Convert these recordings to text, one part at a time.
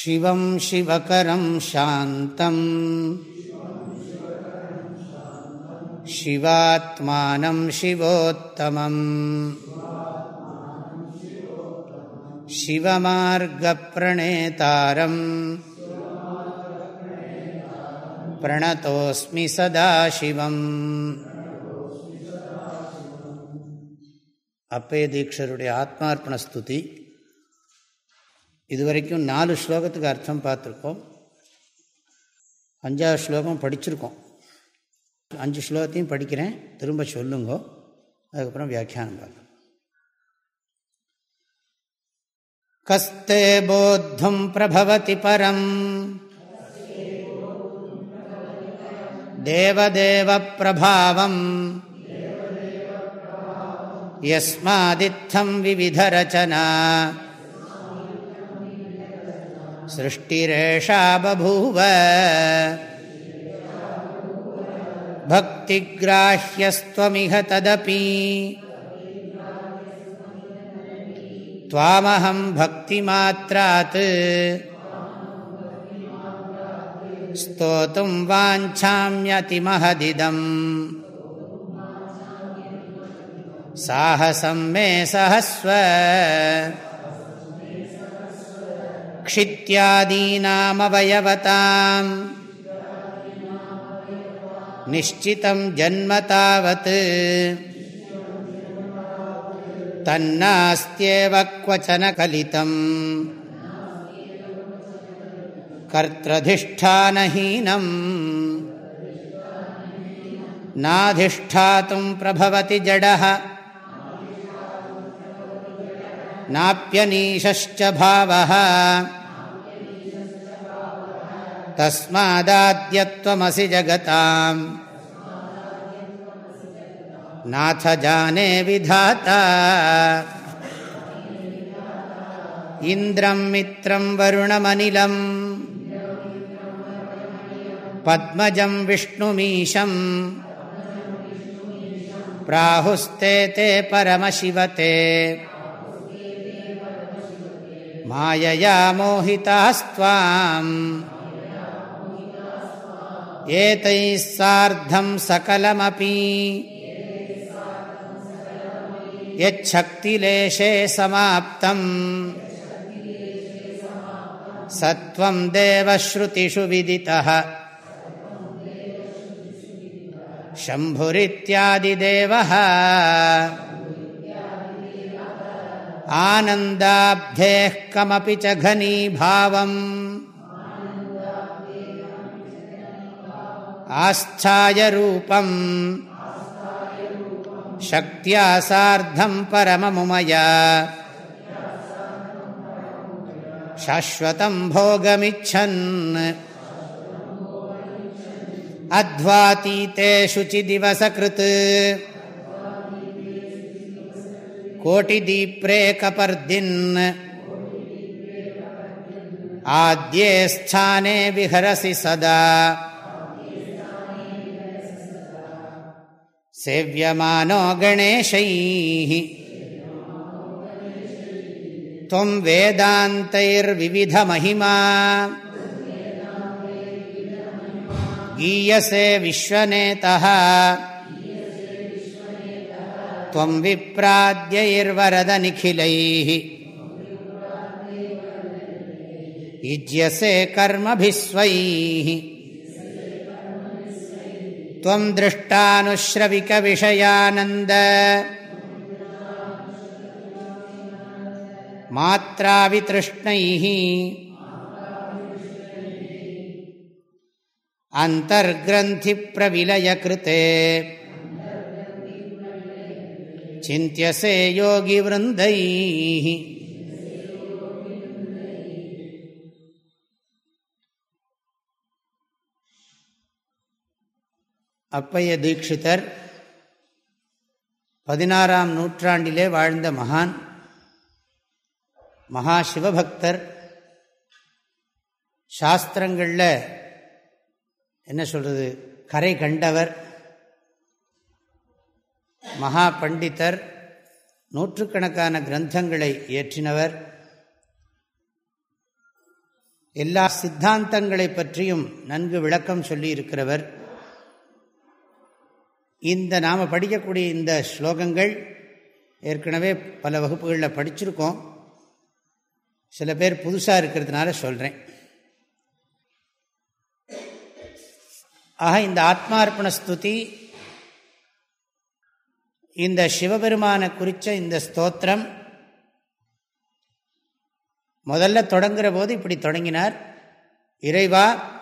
शिवं शिवकरं शान्तम् शिवात्मानं शिवोत्तमम् शिवमार्गप्रणेतारम् प्रणतोऽस्मि सदाशिवम् அப்பய தீட்சருடைய ஆத்மார்ப்பண ஸ்துதி இதுவரைக்கும் நாலு ஸ்லோகத்துக்கு அர்த்தம் பார்த்துருக்கோம். அஞ்சாவது ஸ்லோகம் படிச்சிருக்கோம். அஞ்சு ஸ்லோகத்தையும் படிக்கிறேன். திரும்ப சொல்லுங்கோ. அதுக்கப்புறம் வியாக்கியானம் பார்க்கலாம். கஸ்தே போத்தம் பிரபவதி பரம். தேவதேவ பிரபாவம். யஸ்மாதித்தம் விவிதரச்சனா सृष्टिरेषा बभूव। भक्तिग्राह्यस्त्वमिह तदपि। त्वामहं भक्तिमात्रात्। स्तोतुं वाञ्छाम्यतिमहदिदम्। साहसं मे सहस्व। क्षित्यादीनामवयवताम्। निश्चितं जन्म तावत्। तन्नास्त्येव क्वचन कलितम्। कर्त्रधिष्ठानहीनम्। नाधिष्ठातुं प्रभवति जडः। नाप्यनीशश्च भावः। तस्मादाद्यत्वमसि जगताम्। नाथ जाने विधाता। इन्द्रं मित्रं वरुणमनिलम्। पद्मजं विष्णुमीशम्। प्राहुस्ते ते परमशिवते। मायया मोहितास्त्वाम्। एतैः सार्धं सकलमपि। यच्छक्तिलेशे समाप्तम्। सत्त्वं देवश्रुतिषु विदितः। शम्भुरित्यादिदेवः। आनन्दाब्धेः कमपि च घनीभावम्। आस्थाय रूपम् शक्त्या सार्धं परममुमया। शाश्वतं भोगमिच्छन्। अध्वातीते शुचिदिवसकृत् कोटिदीप्रेकपर्दिन् आद्ये स्थाने विहरसि सदा सेव्यमानो गणेशैः त्वं वेदान्तैर्विविधमहिमा गीयसे विश्वनेतः त्वं विप्राद्यैर्वरदनिखिलैः युज्यसे कर्मभिस्वैः त्वं दृष्टानुश्रविकविषयानन्द मात्रावितृष्णैः अन्तर्ग्रन्थिप्रविलयकृते சிந்தியசே யோகி விருந்தை. அப்பைய தீட்சிதர் பதினாறாம் நூற்றாண்டிலே வாழ்ந்த மகான் மகா சிவபக்தர். சாஸ்திரங்களில் என்ன சொல்கிறது கரை கண்டவர். மகா பண்டிதர் நூற்றுக்கணக்கான கிரந்தங்களை இயற்றினவர். எல்லா சித்தாந்தங்களை பற்றியும் நன்கு விளக்கம் சொல்லி இருக்கிறவர் இந்த நாம் படிக்கக்கூடிய இந்த ஸ்லோகங்கள் ஏற்கனவே பல வகுப்புகளில் படிச்சிருக்கோம். சில பேர் புதுசாக இருக்கிறதுனால சொல்கிறேன் ஆக இந்த ஆத்மார்ப்பண ஸ்துதி இந்த சிவபெருமானை குறித்த இந்த ஸ்தோத்திரம் முதல்ல தொடங்குகிற போது இப்படி தொடங்கினார். இறைவா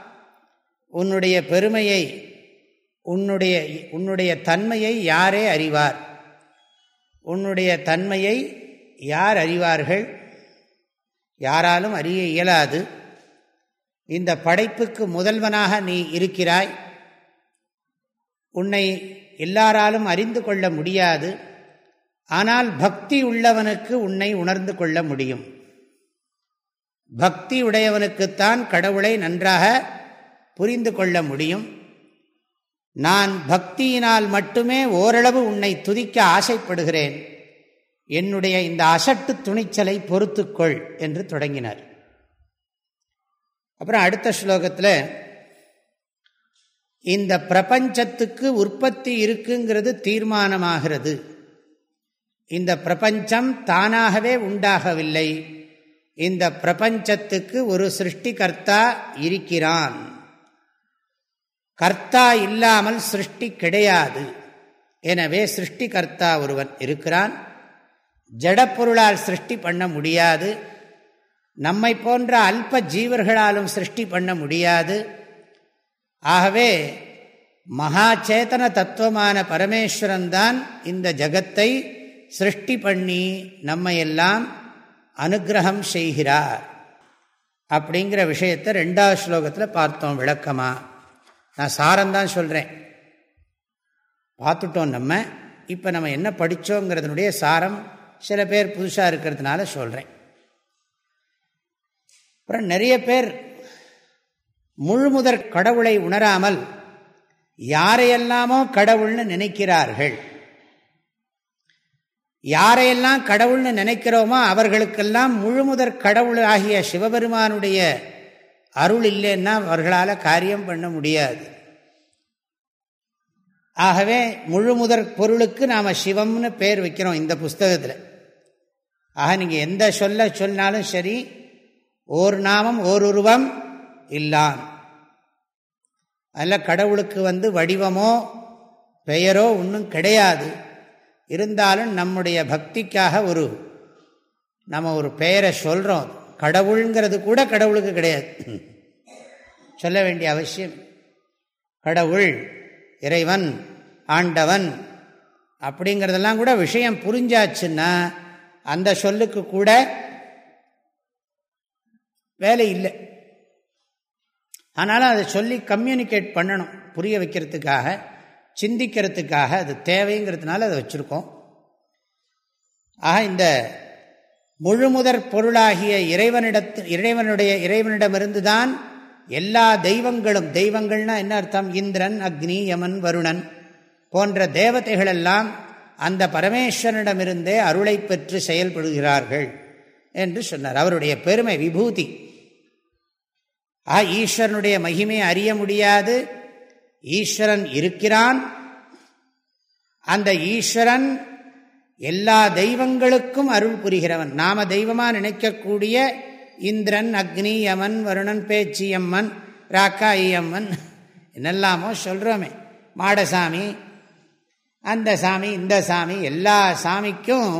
உன்னுடைய பெருமையை உன்னுடைய உன்னுடைய தன்மையை யாரே அறிவார்? உன்னுடைய தன்மையை யார் அறிவார்கள்? யாராலும் அறிய இயலாது. இந்த படைப்புக்கு முதல்வனாக நீ இருக்கிறாய். உன்னை எல்லாராலும் அறிந்து கொள்ள முடியாது. ஆனால் பக்தி உள்ளவனுக்கு உன்னை உணர்ந்து கொள்ள முடியும். பக்தி உடையவனுக்குத்தான் கடவுளை நன்றாக புரிந்து கொள்ள முடியும். நான் பக்தியினால் மட்டுமே ஓரளவு உன்னை துதிக்க ஆசைப்படுகிறேன். என்னுடைய இந்த அசட்டு துணிச்சலை பொறுத்துக்கொள் என்று தொடங்கினார். அப்புறம் அடுத்த ஸ்லோகத்தில் இந்த பிரபஞ்சத்துக்கு உற்பத்தி இருக்குங்கிறது தீர்மானமாகிறது. இந்த பிரபஞ்சம் தானாகவே உண்டாகவில்லை. இந்த பிரபஞ்சத்துக்கு ஒரு சிருஷ்டிகர்த்தா இருக்கிறான். கர்த்தா இல்லாமல் சிருஷ்டி கிடையாது. எனவே சிருஷ்டிகர்த்தா ஒருவன் இருக்கிறான். ஜடப்பொருளால் சிருஷ்டி பண்ண முடியாது. நம்மை போன்ற அல்ப ஜீவர்களாலும் சிருஷ்டி பண்ண முடியாது. ஆகவே மகாச்சேதன தத்துவமான பரமேஸ்வரன்தான் இந்த ஜகத்தை சிருஷ்டி பண்ணி நம்மையெல்லாம் அனுகிரகம் செய்கிறார். அப்படிங்கிற விஷயத்தை ரெண்டாவது ஸ்லோகத்தில் பார்த்தோம் விளக்கமாக நான் சாரம்தான் சொல்கிறேன் பார்த்துட்டோம் நம்ம. இப்போ நம்ம என்ன படித்தோங்கிறதுனுடைய சாரம் சில பேர் புதுசாக இருக்கிறதுனால சொல்கிறேன் அப்புறம் நிறைய பேர் முழுமுதற் கடவுளை உணராமல் யாரையெல்லாமோ கடவுள்னு நினைக்கிறார்கள். யாரையெல்லாம் கடவுள்னு நினைக்கிறோமோ அவர்களுக்கெல்லாம் முழுமுதற் கடவுள் ஆகிய சிவபெருமானுடைய அருள் இல்லைன்னா அவர்களால் காரியம் பண்ண முடியாது. ஆகவே முழுமுதற் பொருளுக்கு நாம் சிவம்னு பேர் வைக்கிறோம் இந்த புஸ்தகத்தில். ஆக நீங்கள் எந்த சொல்ல சொன்னாலும் சரி ஓர் நாமம் ஓர் உருவம் இல்லான் அதில் கடவுளுக்கு வந்து வடிவமோ பெயரோ ஒன்றும் கிடையாது. இருந்தாலும் நம்முடைய பக்திக்காக ஒரு நம்ம ஒரு பெயரை சொல்கிறோம் கடவுளுங்கிறது கூட கடவுளுக்கு கிடையாது. சொல்ல வேண்டிய அவசியம். கடவுள் இறைவன் ஆண்டவன் அப்படிங்கிறதெல்லாம் கூட விஷயம் புரிஞ்சாச்சுன்னா அந்த சொல்லுக்கு கூட வேலை இல்லை. ஆனாலும் அதை சொல்லி கம்யூனிகேட் பண்ணணும் புரிய வைக்கிறதுக்காக சிந்திக்கிறதுக்காக அது தேவைங்கிறதுனால அதை வச்சுருக்கோம். ஆக இந்த முழுமுதற் பொருளாகிய இறைவனிடத்து இறைவனுடைய இறைவனிடமிருந்து தான் எல்லா தெய்வங்களும் தெய்வங்கள்னா என்ன அர்த்தம்? இந்திரன் அக்னி யமன் வருணன் போன்ற தேவதைகளெல்லாம் அந்த பரமேஸ்வரனிடமிருந்தே அருளை பெற்று செயல்படுகிறார்கள் என்று சொன்னார். அவருடைய பெருமை விபூதி. ஆ ஈஸ்வரனுடைய மகிமை அறிய முடியாது. ஈஸ்வரன் இருக்கிறான். அந்த ஈஸ்வரன் எல்லா தெய்வங்களுக்கும் அருள் புரிகிறவன். நாம தெய்வமாக நினைக்கக்கூடிய இந்திரன் அக்னி யமன் வருணன் பேச்சியம்மன் ராக்காயம்மன் என்னெல்லாமோ சொல்கிறோமே மாடசாமி அந்த சாமி இந்த சாமி எல்லா சாமிக்கும்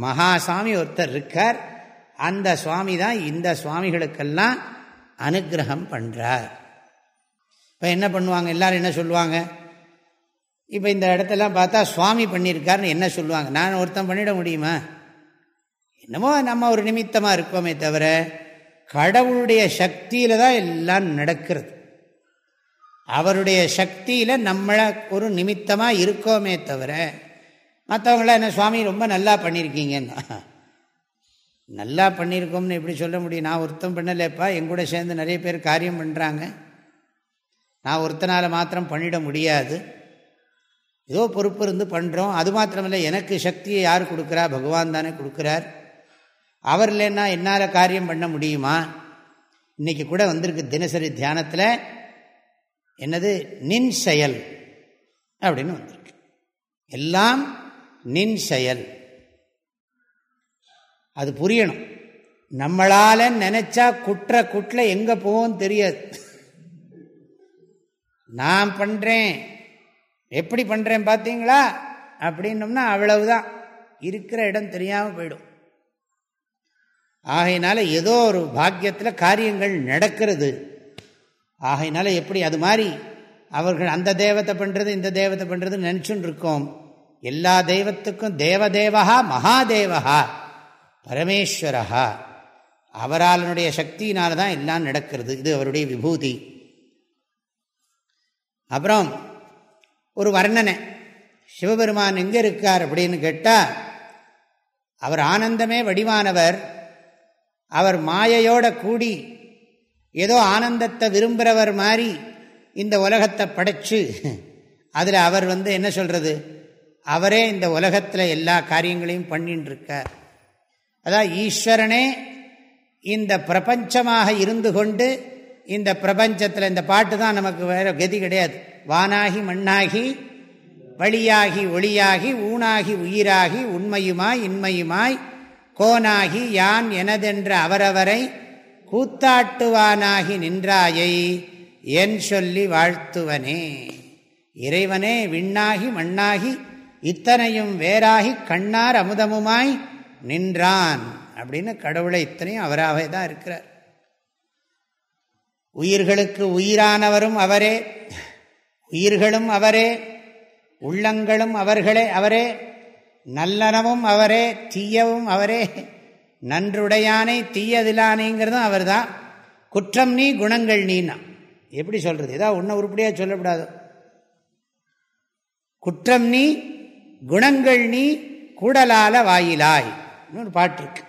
மகாசாமி ஒருத்தர் இருக்கார். அந்த சுவாமி தான் இந்த சுவாமிகளுக்கெல்லாம் அனுகிரகம் பண்ணுறார் இப்போ என்ன பண்ணுவாங்க? எல்லாரும் என்ன சொல்லுவாங்க? இப்போ இந்த இடத்தெல்லாம் பார்த்தா சுவாமி பண்ணியிருக்காருன்னு என்ன சொல்லுவாங்க? நான் ஒருத்தன் பண்ணிட முடியுமா? என்னமோ நம்ம ஒரு நிமித்தமாக இருக்கோமே தவிர கடவுளுடைய சக்தியில் தான் எல்லாம் நடக்கிறது. அவருடைய சக்தியில் நம்மளை ஒரு நிமித்தமாக இருக்கோமே தவிர மற்றவங்களாம் என்ன சுவாமி ரொம்ப நல்லா பண்ணியிருக்கீங்கன்னா. நல்லா பண்ணியிருக்கோம்னு எப்படி சொல்ல முடியும்? நான் ஒருத்தம் பண்ணலைப்பா. எங்கூட சேர்ந்து நிறைய பேர் காரியம் பண்ணுறாங்க நான் ஒருத்தனால் மாத்திரம் பண்ணிட முடியாது. ஏதோ பொறுப்பு இருந்து பண்ணுறோம் அது மாத்திரமில்லை எனக்கு சக்தியை யார் கொடுக்குறா? பகவான் தானே கொடுக்குறார். அவர் இல்லைன்னா என்னால் காரியம் பண்ண முடியுமா? இன்னைக்கு கூட வந்திருக்கு தினசரி தியானத்தில். என்னது? நின் செயல் அப்படின்னு வந்திருக்கு. எல்லாம் நின் செயல். அது புரியணும். நம்மளால நினைச்சா குற்ற குட்ல எங்க போவோம் தெரியாது. நான் பண்றேன். எப்படி பண்றேன் பார்த்தீங்களா அப்படின்னோம்னா அவ்வளவுதான். இருக்கிற இடம் தெரியாமல் போயிடும். ஆகையினால ஏதோ ஒரு பாக்கியத்தில் காரியங்கள் நடக்கிறது. ஆகையினால எப்படி அது மாதிரி அவர்கள் அந்த தெய்வத்தை பண்ணுறது இந்த தெய்வத்தை பண்ணுறதுன்னு நினச்சுன்னு இருக்கோம். எல்லா தெய்வத்துக்கும் தேவதேவகா மகாதேவகா. பரமேஸ்வரஹா. அவராலனுடைய சக்தியினால தான் எல்லாம் நடக்கிறது. இது அவருடைய விபூதி. அப்புறம் ஒரு வர்ணனை. சிவபெருமான் எங்கே இருக்கார் அப்படின்னு கேட்டால் அவர் ஆனந்தமே வடிவானவர். அவர் மாயையோட கூடி ஏதோ ஆனந்தத்தை விரும்புகிறவர் மாதிரி இந்த உலகத்தை படைச்சு அதில் அவர் வந்து என்ன சொல்கிறது அவரே இந்த உலகத்தில் எல்லா காரியங்களையும் பண்ணின்னு இருக்கார் அதான் ஈஸ்வரனே இந்த பிரபஞ்சமாக இருந்து கொண்டு இந்த பிரபஞ்சத்தில் இந்த பாட்டு தான் நமக்கு வேற கதி கிடையாது. வானாகி மண்ணாகி வழியாகி ஒளியாகி ஊனாகி உயிராகி உண்மையுமாய் இன்மையுமாய் கோனாகி யான் எனதென்ற அவரவரை கூத்தாட்டுவானாகி நின்றாயை என் சொல்லி வாழ்த்துவனே. இறைவனே விண்ணாகி மண்ணாகி இத்தனையும் வேறாகி கண்ணார் அமுதமுமாய் நின்றான் அப்படின்னு கடவுளை இத்தனையும் அவராகவே தான் இருக்கிறார். உயிர்களுக்கு உயிரானவரும் அவரே உயிர்களும் அவரே உள்ளங்களும் அவர்களே அவரே நல்லனவும் அவரே தீயவும் அவரே நன்றுடையானை தீயதிலானேங்கிறதும் அவர் தான் குற்றம் நீ குணங்கள் நீனா. எப்படி சொல்றது? ஏதாவது உன்ன உருப்படியாக சொல்லக்கூடாது. குற்றம் நீ குணங்கள் நீ கூடலால வாயிலாய். ஒரு பாட்டு இருக்கு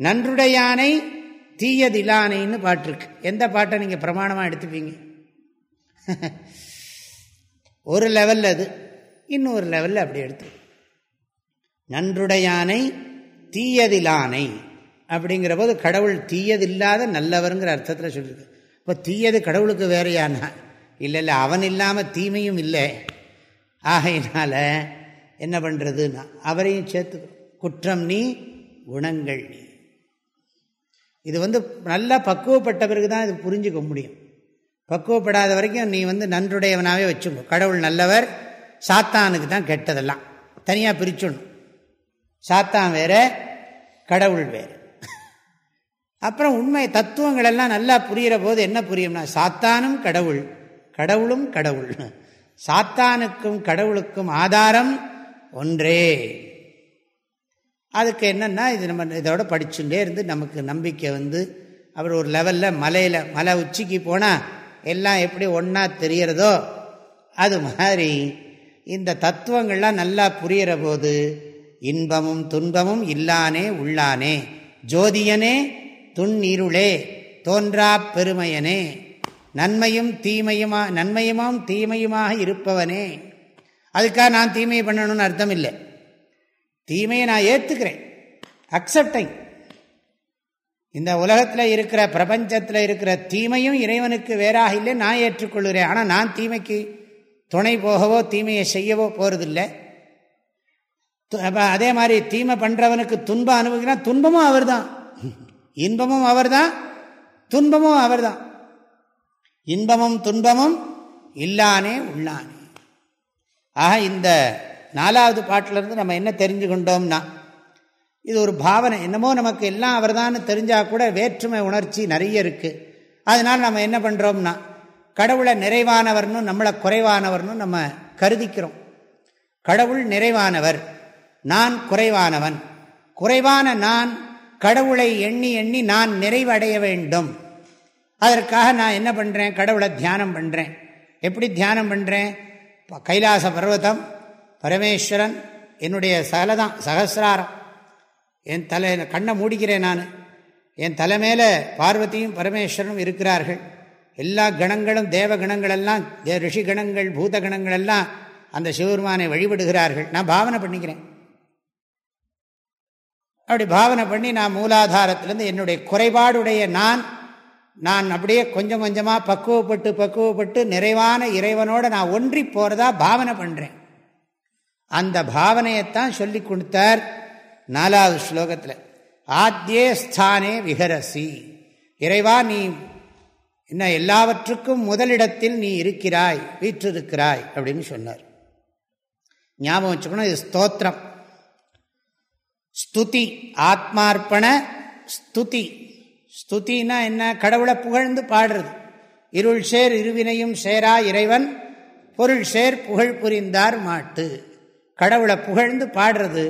நன்றுடையானை தீயதிலானைன்னு பாட்டு இருக்கு எந்த பாட்டை நீங்கள் பிரமாணமாக எடுத்துப்பீங்க? ஒரு லெவலில் அது. இன்னொரு லெவலில் அப்படி எடுத்து. நன்றுடையானை தீயதிலானை அப்படிங்கிற போது கடவுள் தீயதில்லாத நல்லவருங்கிற அர்த்தத்தில் சொல்லியிருக்கு இப்போ தீயது கடவுளுக்கு வேறையானா இல்லை இல்லை அவன் இல்லாமல் தீமையும் இல்லை. ஆகையினால என்ன பண்ணுறதுன்னா அவரையும் சேர்த்து குற்றம் நீ குணங்கள் நீ. இது வந்து நல்லா பக்குவப்பட்ட பிறகு தான் இது புரிஞ்சுக்க முடியும். பக்குவப்படாத வரைக்கும் நீ வந்து நன்றுடையவனாகவே வச்சுக்கோ. கடவுள் நல்லவர் சாத்தானுக்கு தான் கெட்டதெல்லாம். தனியாக பிரிச்சுடணும். சாத்தான் வேற கடவுள் வேறு. அப்புறம் உண்மை தத்துவங்கள் எல்லாம் நல்லா புரிகிற போது என்ன புரியும்னா சாத்தானும் கடவுள் கடவுளும் கடவுள். சாத்தானுக்கும் கடவுளுக்கும் ஆதாரம் ஒன்றே. அதுக்கு என்னென்னா இது நம்ம இதோட படிச்சுட்டே இருந்து நமக்கு நம்பிக்கை வந்து அப்புறம் ஒரு லெவலில் மலையில் மலை உச்சிக்கு போனால் எல்லாம் எப்படி ஒன்றா தெரிகிறதோ அது மாதிரி இந்த தத்துவங்கள்லாம் நல்லா புரிகிற போது இன்பமும் துன்பமும் இல்லானே உள்ளானே ஜோதியனே துண்ணீருளே தோன்றா பெருமையனே நன்மையும் தீமையுமா நன்மையுமாம் தீமையுமாக இருப்பவனே. அதுக்காக நான் தீமையை பண்ணணும்னு அர்த்தம் இல்லை. தீமையை நான் ஏற்றுக்கிறேன் அக்செப்டிங் இந்த உலகத்தில் இருக்கிற பிரபஞ்சத்தில் இருக்கிற தீமையும் இறைவனுக்கு வேறாக இல்லை நான் ஏற்றுக்கொள்கிறேன் ஆனால் நான் தீமைக்கு துணை போகவோ தீமையை செய்யவோ போகிறதில்லை அதே மாதிரி தீமை பண்ணுறவனுக்கு துன்பம் அனுபவிக்கிறா துன்பமும் அவர் தான் இன்பமும் அவர் தான் துன்பமும் அவர் தான் இன்பமும் துன்பமும் இல்லானே உள்ளானே. ஆக இந்த நாலாவது பாட்டிலிருந்து நம்ம என்ன தெரிஞ்சு கொண்டோம்னா இது ஒரு பாவனை. என்னமோ நமக்கு எல்லாம் அவர் தான் தெரிஞ்சால் கூட வேற்றுமை உணர்ச்சி நிறைய இருக்குது அதனால் நம்ம என்ன பண்ணுறோம்னா கடவுளை நிறைவானவர்னு நம்மளை குறைவானவர்னு நம்ம கருதிக்கிறோம். கடவுள் நிறைவானவர் நான் குறைவானவன். குறைவான நான் கடவுளை எண்ணி எண்ணி நான் நிறைவடைய வேண்டும். அதற்காக நான் என்ன பண்ணுறேன் கடவுளை தியானம் பண்ணுறேன் எப்படி தியானம் பண்ணுறேன் கைலாச பர்வதம் பரமேஸ்வரன் என்னுடைய சகலதான் சகசிராரம். என் தலை கண்ணை மூடிக்கிறேன் நான். என் தலை மேலே பார்வதியும் பரமேஸ்வரனும் இருக்கிறார்கள். எல்லா கணங்களும் தேவ கணங்களெல்லாம் ரிஷி கணங்கள் பூத கணங்கள் எல்லாம் அந்த சிவபெருமானை வழிபடுகிறார்கள். நான் பாவனை பண்ணிக்கிறேன். அப்படி பாவனை பண்ணி நான் மூலாதாரத்திலேருந்து என்னுடைய குறைபாடுடைய நான் நான் அப்படியே கொஞ்சம் கொஞ்சமாக பக்குவப்பட்டு பக்குவப்பட்டு நிறைவான இறைவனோட நான் ஒன்றி போகிறதா பாவனை பண்ணுறேன் அந்த பாவனையைத்தான் சொல்லி கொடுத்தார் நாலாவது ஸ்லோகத்தில். ஆத்தியே ஸ்தானே விஹரசி. இறைவா நீ என்ன எல்லாவற்றுக்கும் முதலிடத்தில் நீ இருக்கிறாய் வீற்றிருக்கிறாய் அப்படின்னு சொன்னார். ஞாபகம் வச்சுக்கணும் இது ஸ்தோத்திரம். ஸ்துதி ஆத்மார்ப்பண ஸ்துதி. ஸ்துதினா என்ன? கடவுளை புகழ்ந்து பாடுறது. இருள் சேர் இருவினையும் சேரா இறைவன் பொருள் சேர் புகழ் புரிந்தார் மாட்டு. கடவுளை புகழ்ந்து பாடுறது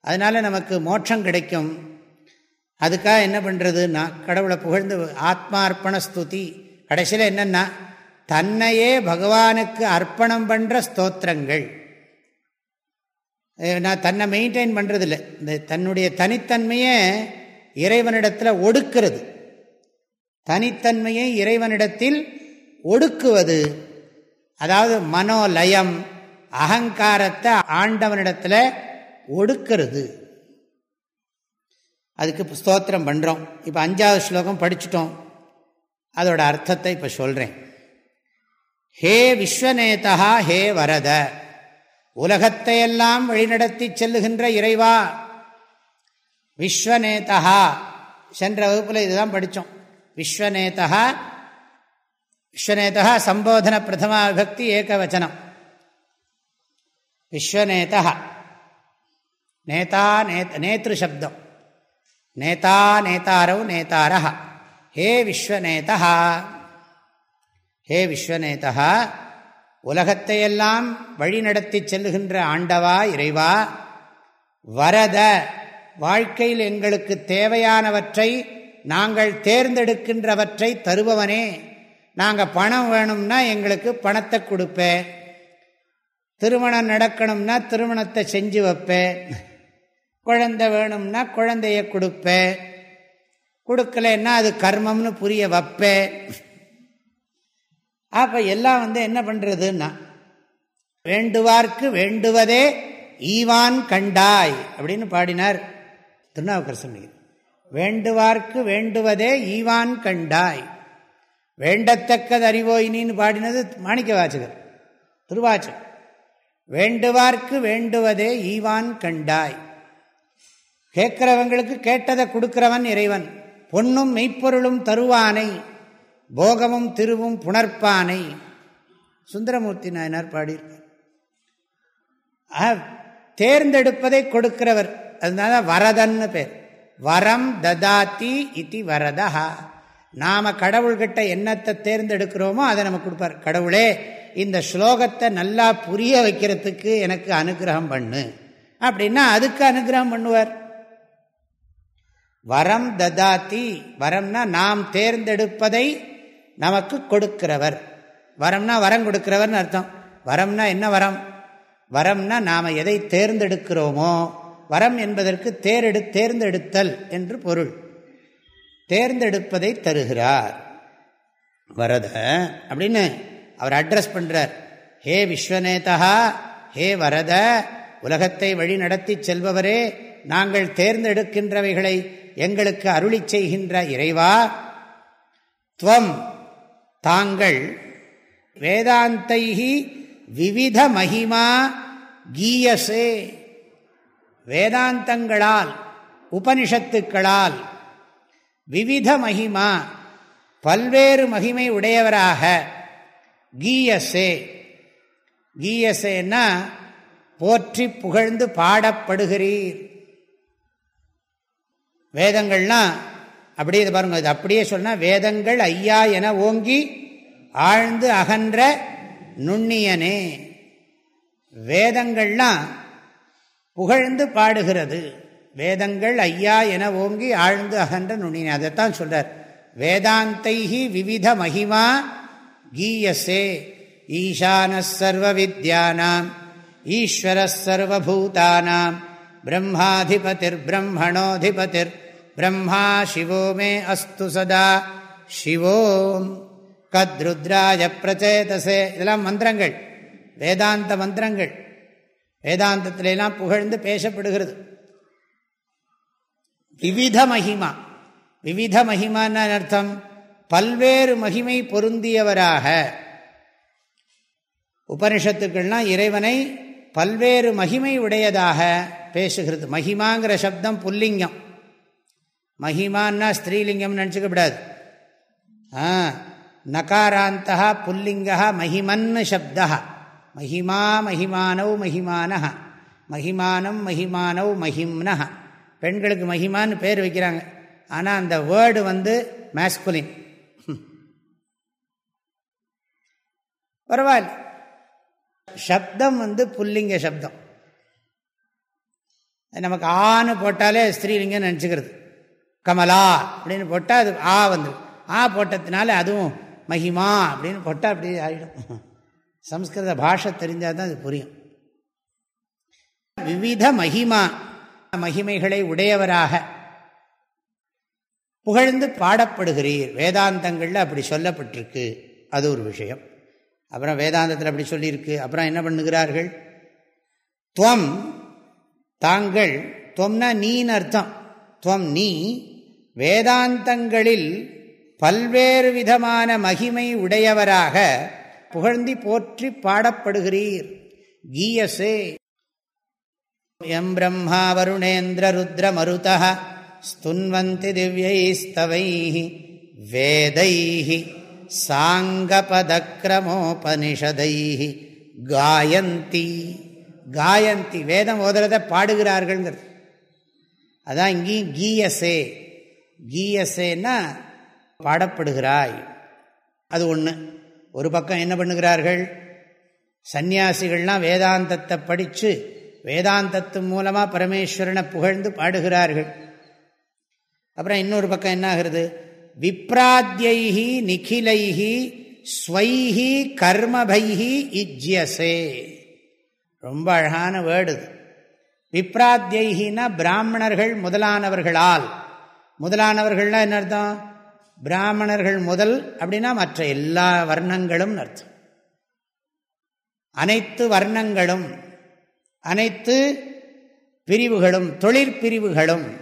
அதனால் நமக்கு மோட்சம் கிடைக்கும். அதுக்காக என்ன பண்ணுறதுன்னா கடவுளை புகழ்ந்து ஆத்மார்ப்பண ஸ்துதி கடைசியில் என்னென்னா தன்னையே பகவானுக்கு அர்ப்பணம் பண்ணுற ஸ்தோத்திரங்கள். நான் தன்னை மெயின்டைன் பண்ணுறதில்ல இந்த தன்னுடைய தனித்தன்மையை இறைவனிடத்தில் ஒடுக்கிறது. தனித்தன்மையை இறைவனிடத்தில் ஒடுக்குவது. அதாவது மனோலயம் அகங்காரத்தை ஆண்டவனிடத்தில் ஒடுக்கிறது. அதுக்கு ஸ்தோத்திரம் பண்ணுறோம் இப்போ அஞ்சாவது ஸ்லோகம் படிச்சுட்டோம். அதோட அர்த்தத்தை இப்போ சொல்கிறேன் ஹே விஸ்வநேதா ஹே வரத உலகத்தையெல்லாம் வழிநடத்தி செல்லுகின்ற இறைவா விஸ்வநேதா. சென்ற வகுப்பில் இதுதான் படித்தோம் விஸ்வநேதா விஸ்வநேதா சம்போதன பிரதமா விபக்தி ஏகவச்சனம். விஸ்வநேதா. நேதா நேத் நேத்ரு சப்தம் நேதா நேதாரவ் நேதார ஹே விஸ்வநேதா. ஹே விஸ்வநேதா உலகத்தையெல்லாம் வழி நடத்தி செல்லுகின்ற ஆண்டவா இறைவா வரத வாழ்க்கையில் எங்களுக்கு தேவையானவற்றை நாங்கள் தேர்ந்தெடுக்கின்றவற்றை தருபவனே. நாங்கள் பணம் வேணும்னா எங்களுக்கு பணத்தை கொடுப்பேன் திருமணம் நடக்கணும்னா திருமணத்தை செஞ்சு வைப்பேன் குழந்தை வேணும்னா குழந்தைய கொடுப்பேன் கொடுக்கலன்னா அது கர்மம்னு புரிய வைப்பேன் அப்போ எல்லாம் வந்து என்ன பண்ணுறதுன்னா வேண்டுவார்க்கு வேண்டுவதே ஈவான் கண்டாய் அப்படின்னு பாடினார் திருநாவுக்கரசன் வேண்டுவார்க்கு வேண்டுவதே ஈவான் கண்டாய். வேண்டத்தக்கது அறிவோயினின்னு பாடினது மாணிக்க வாச்சகர் திருவாச்சம் வேண்டுவார்க்கு வேண்டுவதே ஈவான் கண்டாய். கேட்கிறவங்களுக்கு கேட்டதை கொடுக்கிறவன் இறைவன். பொன்னும் மெய்ப்பொருளும் தருவானை போகமும் திருவும் புணர்ப்பானை. சுந்தரமூர்த்தி நாயனார் பாடியிருக்கார். தேர்ந்தெடுப்பதை கொடுக்கிறவர். அதனால வரதன்னு பேர். வரம் ததாத்தி இத்தி வரதா நாம கடவுள்கிட்ட என்னத்தை தேர்ந்தெடுக்கிறோமோ அதை நமக்கு கொடுப்பார். கடவுளே இந்த ஸ்லோகத்தை நல்லா புரிய வைக்கிறதுக்கு எனக்கு அனுகிரகம் பண்ணு. அப்படின்னா அதுக்கு அனுகிரகம் பண்ணுவார். வரம் ததாத்தி வரம்னா நாம் தேர்ந்தெடுப்பதை நமக்கு கொடுக்கிறவர். வரம்னா வரம் கொடுக்கிறவர்னு அர்த்தம். வரம்னா என்ன வரம்? வரம்னா நாம் எதை தேர்ந்தெடுக்கிறோமோ வரம் என்பதற்கு தேரெடு தேர்ந்தெடுத்தல் என்று பொருள். தேர்ந்தெடுப்பதை தருகிறார். வரத அப்படின்னு அவர் அட்ரஸ் பண்ணுறார் ஹே விஸ்வநேதா ஹே வரத உலகத்தை வழி நடத்தி செல்பவரே நாங்கள் தேர்ந்தெடுக்கின்றவைகளை எங்களுக்கு அருளி செய்கின்ற இறைவா துவம். தாங்கள் வேதாந்தைகி விவித மகிமா கீயசே. வேதாந்தங்களால் உபனிஷத்துக்களால் விவித மகிமா பல்வேறு மகிமை உடையவராக கீயசே. கீயசேன்னா போற்றி புகழ்ந்து பாடப்படுகிறீர். வேதங்கள்லாம் அப்படியே பாருங்க இது அப்படியே சொன்னால் வேதங்கள் ஐயா என ஓங்கி ஆழ்ந்து அகன்ற நுண்ணியனே. வேதங்கள்லாம் புகழ்ந்து பாடுகிறது. வேதங்கள் ஐயா என ஓங்கி ஆழ்ந்து அகன்ற நுண்ணியனே. அதைத்தான் சொல்கிறார் வேதாந்தைஹி விவித மகிமா கீயசே ஈசானசர்வவித்யானாம் சர்வ வித்யானாம் பிரம்மாதிபதிர் பிரம்மணோதிபதிர் பிரம்மா சிவோ மே அஸ்து சதா சிவோம் கத்ருத்ராஜ பிரச்சேதசே இதெல்லாம் மந்திரங்கள் வேதாந்த மந்திரங்கள். வேதாந்தத்திலெல்லாம் புகழ்ந்து பேசப்படுகிறது. விவித மகிமா. விவித மகிமான்னு அர்த்தம்? பல்வேறு மகிமை பொருந்தியவராக. உபனிஷத்துக்கள்னால் இறைவனை பல்வேறு மகிமை உடையதாக பேசுகிறது. மகிமாங்கிற சப்தம் புல்லிங்கம். மகிமான்னா ஸ்திரீலிங்கம்னு நினச்சிக்கப்படாது ஆ நகாராந்தா புல்லிங்கா மகிமன் சப்தா. மகிமா மகிமானவ் மகிமான மகிமானம் மகிமானவ் மகிம்ன பெண்களுக்கு மகிமான்னு பேர் வைக்கிறாங்க. ஆனால் அந்த வேர்டு வந்து மேஸ்குலின் பரவாயில்ல. சப்தம் வந்து புல்லிங்க சப்தம். நமக்கு ஆன்னு போட்டாலே ஸ்திரீலிங்கம் நினச்சிக்கிறது. கமலா அப்படின்னு போட்டால் அது ஆ வந்து ஆ போட்டதுனால அதுவும் மகிமா அப்படின்னு போட்டால் அப்படி ஆகிடும் சம்ஸ்கிருத பாஷை தெரிஞ்சால் தான் அது புரியும். விவித மகிமா மகிமைகளை உடையவராக புகழ்ந்து பாடப்படுகிறீர். வேதாந்தங்களில் அப்படி சொல்லப்பட்டிருக்கு. அது ஒரு விஷயம். அப்புறம் வேதாந்தத்தில் அப்படி சொல்லியிருக்கு. அப்புறம் என்ன பண்ணுகிறார்கள்? துவம் தாங்கள் துவம்னா நீன்னு அர்த்தம். துவம் நீ வேதாந்தங்களில் பல்வேறு விதமான மகிமை உடையவராக புகழ்ந்தி போற்றி பாடப்படுகிறீர். கீயசே. எம் பிரம்மா வருணேந்திர ருத்ர மருத ஸ்துன்வந்தி திவ்யைஸ்தவை வேதை சாங்கபதக்கிரமோபனிஷதை காயந்தி. காயந்தி. வேதம் ஓதுறத பாடுகிறார்கள்ங்கிறது. அதான் இங்கேயும் கீயசே. கீயசேன்னா பாடப்படுகிறாய். அது ஒன்று ஒரு பக்கம் என்ன பண்ணுகிறார்கள்? சந்நியாசிகள்லாம் வேதாந்தத்தை படித்து வேதாந்தத்து மூலமாக பரமேஸ்வரனை புகழ்ந்து பாடுகிறார்கள். அப்புறம் இன்னொரு பக்கம் என்ன ஆகிறது? விப்ராத்யைஹி நிகிலைஹி ஸ்வைஹி கர்மபைஹி இஜ்யசே. ரொம்ப அழகான வேர்டு விப்ராத்யைஹினா பிராமணர்கள் முதலானவர்களால். முதலானவர்கள்னா என்ன அர்த்தம்? பிராமணர்கள் முதல் அப்படின்னா மற்ற எல்லா வர்ணங்களும் அர்த்தம். அனைத்து வர்ணங்களும் அனைத்து பிரிவுகளும் தொழிற்பிரிவுகளும்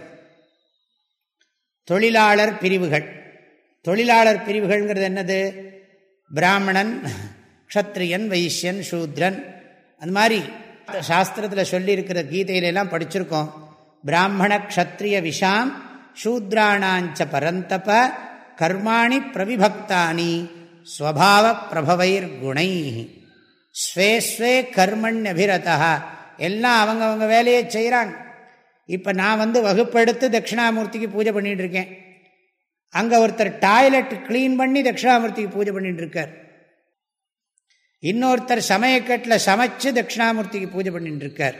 தொழிலாளர் பிரிவுகள். தொழிலாளர் பிரிவுகள்ங்கிறது என்னது? பிராமணன் க்ஷத்ரியன் வைசியன் சூத்ரன். அந்த மாதிரி சாஸ்திரத்தில் சொல்லியிருக்கிற கீதையிலெல்லாம் படிச்சிருக்கோம். பிராமண க்ஷத்ரிய விஷாம் சூத்ராணாஞ்ச பரந்தப கர்மாணி பிரவிபக்தானி ஸ்வபாவ பிரபவைர் குணை ஸ்வே ஸ்வே கர்மண்யபிரதா. எல்லாம் அவங்கவங்க வேலையை செய்கிறாங்க இப்போ நான் வந்து வகுப்பெடுத்து தட்சிணாமூர்த்திக்கு பூஜை பண்ணிகிட்டு இருக்கேன். அங்கே ஒருத்தர் டாய்லெட் கிளீன் பண்ணி தட்சிணாமூர்த்திக்கு பூஜை பண்ணிட்டு இருக்கார். இன்னொருத்தர் சமயக்கட்டில் சமைச்சு தட்சிணாமூர்த்திக்கு பூஜை பண்ணிட்டு இருக்கார்.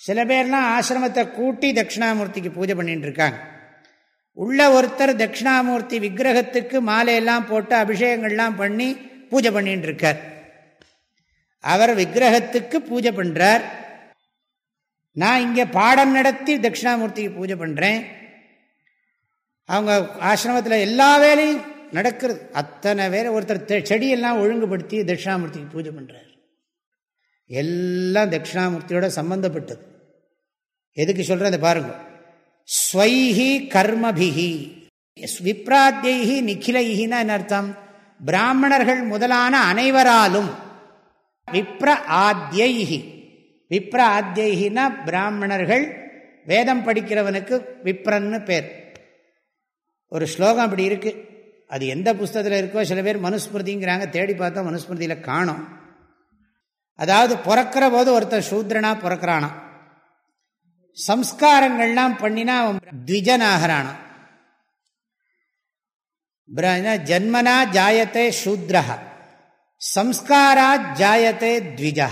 சில பேர்லாம் ஆசிரமத்தை கூட்டி தட்சிணாமூர்த்திக்கு பூஜை பண்ணிட்டு இருக்காங்க. உள்ள ஒருத்தர் தட்சிணாமூர்த்தி விக்கிரகத்துக்கு மாலையெல்லாம் போட்டு அபிஷேகங்கள்லாம் பண்ணி பூஜை பண்ணிட்டு இருக்கார். அவர் விக்கிரகத்துக்கு பூஜை பண்ணுறார் நான் இங்கே பாடம் நடத்தி தட்சிணாமூர்த்திக்கு பூஜை பண்ணுறேன் அவங்க ஆசிரமத்தில் எல்லா வேலையும் நடக்கிறது. அத்தனை வேலை ஒருத்தர் செடியெல்லாம் ஒழுங்குபடுத்தி தட்சிணாமூர்த்திக்கு பூஜை பண்ணுறார் எல்லாம் தட்சிணாமூர்த்தியோட சம்பந்தப்பட்டது. எதுக்கு சொல்கிறத பாருங்க. ஸ்வைஹி கர்மபிகி விப்ராத்தியைஹி என்ன அர்த்தம்? பிராமணர்கள் முதலான அனைவராலும். விப்ர ஆத்தியைஹி விப்ர ஆத்தியைனா பிராமணர்கள் வேதம் படிக்கிறவனுக்கு விப்ரன்னு பேர். ஒரு ஸ்லோகம் அப்படி இருக்கு. அது எந்த புஸ்தகத்தில் இருக்கோ சில பேர் மனுஸ்மிருதிங்கிறாங்க தேடி பார்த்தா மனுஸ்மிருதியில் காணும். அதாவது பிறக்கிற போது ஒருத்தர் சூத்ரனாக பிறக்கிறானா? சம்ஸ்காரங்கள்லாம் பண்ணினா த்விஜனாகிறானா? ஜன்மனா ஜாயத்தே சூத்ரா சம்ஸ்காரா ஜாயத்தே த்விஜா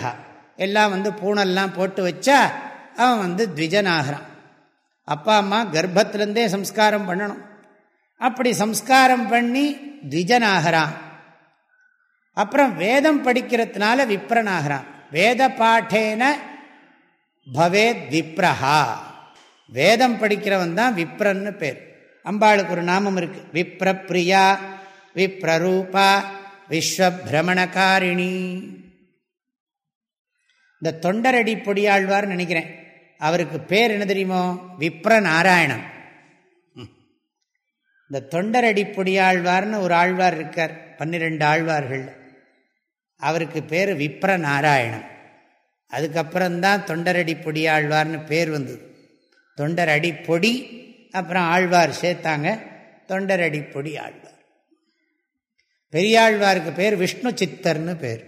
எல்லாம் வந்து பூணெல்லாம் போட்டு வச்சா அவன் வந்து த்விஜனாகிறான். அப்பா அம்மா கர்ப்பத்திலேருந்தே சம்ஸ்காரம் பண்ணணும். அப்படி சம்ஸ்காரம் பண்ணி திஜனாகிறான். அப்புறம் வேதம் படிக்கிறதுனால விப்ரனாகிறான். வேத பாட்டேன பவேத் விப்ரஹா. வேதம் படிக்கிறவன் தான் விப்ரன்னு பேர். அம்பாளுக்கு ஒரு நாமம் இருக்கு. விப்ரப்ரியா விப்ரரூபா விஸ்வபிரமணகாரிணி. இந்த தொண்டரடி பொடியாழ்வார்னு நினைக்கிறேன். அவருக்கு பேர் என்ன தெரியுமோ? விப்ர நாராயணன் இந்த தொண்டரடிப்பொடி ஆழ்வார்னு ஒரு ஆழ்வார் இருக்கார் பன்னிரெண்டு ஆழ்வார்கள். அவருக்கு பேர் விப்ர நாராயணன் அதுக்கப்புறம்தான் தொண்டரடி பொடியாழ்வார்னு பேர் வந்தது. தொண்டரடி பொடி அப்புறம் ஆழ்வார் சேர்த்தாங்க தொண்டரடி பொடி ஆழ்வார் பெரியாழ்வாருக்கு பேர் விஷ்ணு சித்தர்னு பேர்.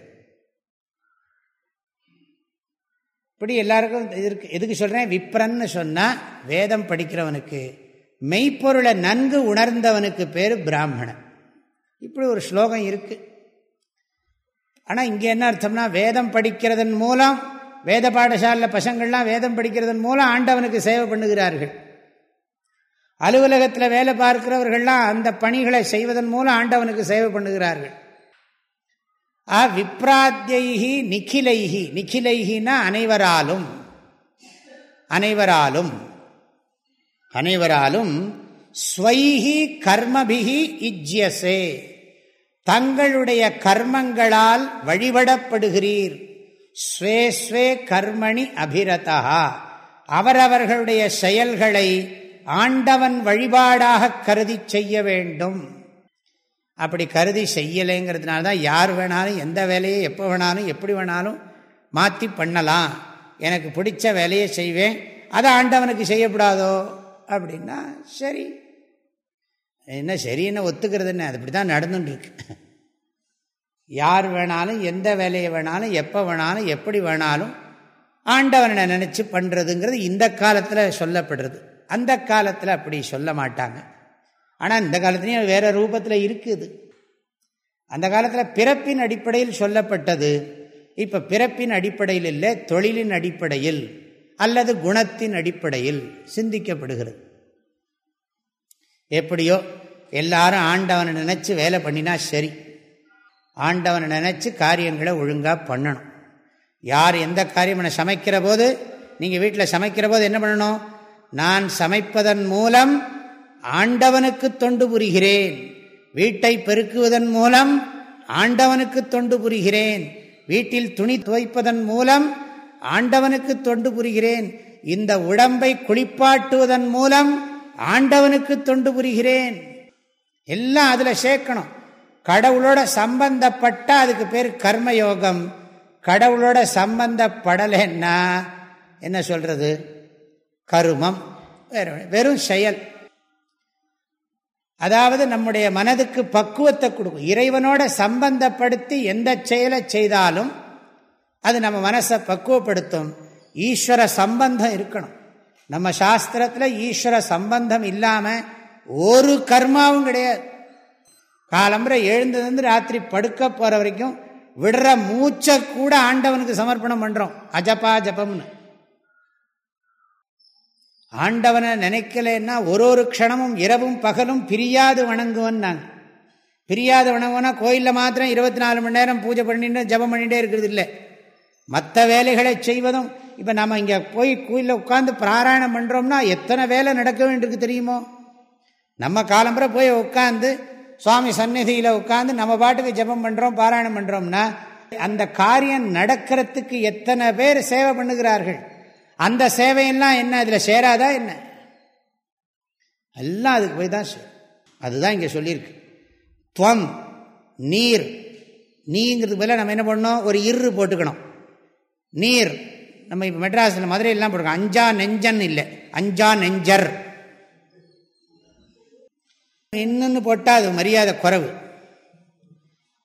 இப்படி எல்லாருக்கும் இதற்கு எதுக்கு சொல்கிறேன் விப்ரன்னு சொன்னால் வேதம் படிக்கிறவனுக்கு மெய்ப்பொருளை நன்கு உணர்ந்தவனுக்கு பேர் பிராமணன். இப்படி ஒரு ஸ்லோகம் இருக்குது ஆனால் இங்கே என்ன அர்த்தம்னா வேதம் படிக்கிறதன் மூலம் வேத பாடசாலையில் பசங்கள்லாம் வேதம் படிக்கிறதன் மூலம் ஆண்டவனுக்கு சேவை பண்ணுகிறார்கள். அலுவலகத்தில் வேலை பார்க்கிறவர்கள்லாம் அந்த பணிகளை செய்வதன் மூலம் ஆண்டவனுக்கு சேவை பண்ணுகிறார்கள். ஆ விப்ராத்யைகி நிখিலைகி நிখিலைகினா அனைவராலும். அனைவராலும். அனைவராலும் ஸ்வைஹி கர்மபிகி இஜ்யசே. தங்களுடைய கர்மங்களால் வழிபடப்படுகிறீர். ஸ்வே ஸ்வே கர்மணி அபிரதா அவரவர்களுடைய செயல்களை ஆண்டவன் வழிபாடாக கருதி செய்ய வேண்டும். அப்படி கருதி செய்யலைங்கிறதுனால தான் யார் வேணாலும் எந்த வேலையை எப்போ வேணாலும் எப்படி வேணாலும் மாற்றி பண்ணலாம். எனக்கு பிடிச்ச வேலையை செய்வேன். அதை ஆண்டவனுக்கு செய்யக்கூடாதோ அப்படின்னா சரி. என்ன சரின்னு ஒத்துக்கிறது என்ன? அது இப்படி தான் நடந்துட்டுருக்கு. யார் வேணாலும் எந்த வேலையை வேணாலும் எப்போ வேணாலும் எப்படி வேணாலும் ஆண்டவனை நினச்சி பண்ணுறதுங்கிறது இந்த காலத்தில் சொல்லப்படுறது. அந்த காலத்தில் அப்படி சொல்ல மாட்டாங்க. ஆனால் இந்த காலத்துலேயும் வேறு ரூபத்தில் இருக்குது. அந்த காலத்தில் பிறப்பின் அடிப்படையில் சொல்லப்பட்டது. இப்போ பிறப்பின் அடிப்படையில் இல்லை தொழிலின் அடிப்படையில். அல்லது குணத்தின் அடிப்படையில் சிந்திக்கப்படுகிறது. எப்படியோ எல்லாரும் ஆண்டவனை நினச்சி வேலை பண்ணினா சரி. ஆண்டவனை நினச்சி காரியங்களை ஒழுங்காக பண்ணணும். யார் எந்த காரியம் சமைக்கிற போது நீங்கள் வீட்டில் சமைக்கிற போது என்ன பண்ணணும்? நான் சமைப்பதன் மூலம் ஆண்டவனுக்கு தொண்டு புரிகிறேன். வீட்டை பெருக்குவதன் மூலம் ஆண்டவனுக்கு தொண்டு புரிகிறேன். வீட்டில் துணி துவைப்பதன் மூலம் ஆண்டவனுக்கு தொண்டு புரிகிறேன். இந்த உடம்பை குளிப்பாட்டுவதன் மூலம் ஆண்டவனுக்கு தொண்டு புரிகிறேன். எல்லாம் அதில் சேர்க்கணும். கடவுளோட சம்பந்தப்பட்ட அதுக்கு பேர் கர்மயோகம். கடவுளோட சம்பந்தப்படலைன்னா என்ன சொல்றது? கருமம். வெறும் செயல். அதாவது நம்முடைய மனதுக்கு பக்குவத்தை கொடுக்கும். இறைவனோட சம்பந்தப்படுத்தி எந்த செயலை செய்தாலும் அது நம்ம மனசை பக்குவப்படுத்தும். ஈஸ்வர சம்பந்தம் இருக்கணும். நம்ம சாஸ்திரத்தில் ஈஸ்வர சம்பந்தம் இல்லாமல் ஒரு கர்மாவும் கிடையாது. காலம்புரை எழுந்தது ராத்திரி படுக்க போகிற வரைக்கும் விடுற மூச்சை கூட ஆண்டவனுக்கு சமர்ப்பணம் பண்ணுறோம் அஜப்பா ஜபம்னு. ஆண்டவனை நினைக்கலன்னா ஒரு ஒரு க்ஷணமும் இரவும் பகலும் பிரியாது வணங்குவன் நான் பிரியாது வணங்குவனா கோயிலில் மாத்திரம் இருபத்தி நாலு மணி நேரம் பூஜை பண்ணிட்டு ஜபம் பண்ணிகிட்டே இருக்கிறது இல்லை. மற்ற வேலைகளை செய்வதும் இப்போ நம்ம இங்கே போய் கோயிலில் உட்காந்து பிராராயணம் பண்ணுறோம்னா எத்தனை வேலை நடக்க வேண்டியிருக்கு தெரியுமோ? நம்ம காலம்புரை போய் உட்காந்து சுவாமி சந்நிதியில் உட்காந்து நம்ம பாட்டுக்கு ஜபம் பண்ணுறோம் பாராயணம் பண்ணுறோம்னா அந்த காரியம் நடக்கிறதுக்கு எத்தனை பேர் சேவை பண்ணுகிறார்கள்? அந்த சேவையெல்லாம் என்ன? இதில் சேராதா என்ன? எல்லாம் அதுக்கு போய் தான் அதுதான் இங்கே சொல்லியிருக்கு. துவம் நீர். நீங்கிறது பதிலாக நம்ம என்ன பண்ணோம் ஒரு இரு போட்டுக்கணும். நீர். நம்ம இப்போ மெட்ராஸில் மதுரையெல்லாம் போட்டுக்கோம் அஞ்சா நெஞ்சன் இல்லை. அஞ்சா நெஞ்சர். இன்னுன்னு போட்டால் அது மரியாதை குறவு.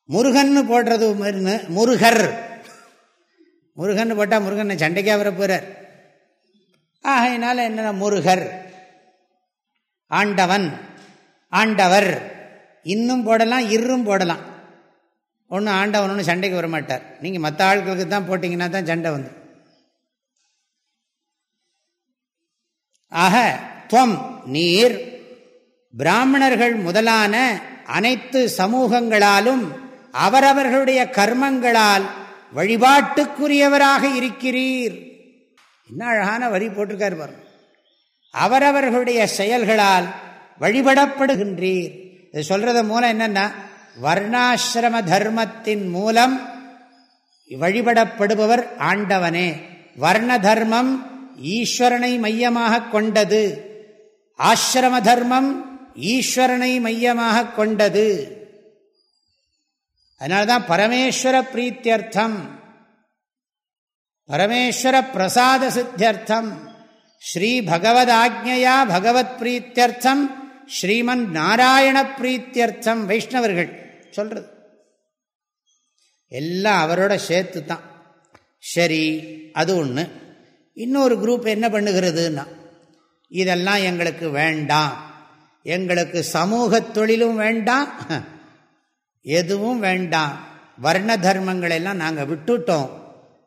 முருகன் போடுறது முருகர். முருகன் போட்டால் முருகனை சண்டைக்கே வர போகிறார் ஆகையினால என்ன முருகர். ஆண்டவன். ஆண்டவர். இன்னும் போடலாம் இரும் போடலாம். ஒன்றும் ஆண்டவன் ஒன்று சண்டைக்கு வரமாட்டார். நீங்கள் மற்ற ஆட்களுக்கு தான் போட்டிங்கன்னா தான் சண்டை வந்து. ஆக துவம் நீர் பிராமணர்கள் முதலான அனைத்து சமூகங்களாலும் அவரவர்களுடைய கர்மங்களால் வழிபாட்டுக்குரியவராக இருக்கிறீர். என்ன அழகான வரி போட்டிருக்காரு பாருங்க. அவரவர்களுடைய செயல்களால் வழிபடப்படுகின்றீர். இது சொல்றது மூலம் என்னன்னா வர்ணாசிரம தர்மத்தின் மூலம் வழிபடப்படுபவர் ஆண்டவனே. வர்ண தர்மம் ஈஸ்வரனை மையமாக கொண்டது. ஆசிரம தர்மம் ஈஸ்வரனை மையமாக கொண்டது. அதனால்தான் பரமேஸ்வர பிரீத்தியர்த்தம் பரமேஸ்வர பிரசாத சித்தியர்த்தம் ஸ்ரீ பகவத் ஆக்ஞையா பகவத் பிரீத்தியர்த்தம் ஸ்ரீமன் நாராயண பிரீத்தியர்த்தம் வைஷ்ணவர்கள் சொல்றது. எல்லாம் அவரோட சேர்த்து தான் சரி அது ஒன்று இன்னொரு குரூப் என்ன பண்ணுகிறதுன்னா இதெல்லாம் எங்களுக்கு வேண்டாம். எங்களுக்கு சமூக தொழிலும் வேண்டாம். எதுவும் வேண்டாம். வர்ண தர்மங்கள் எல்லாம் நாங்கள் விட்டுட்டோம்.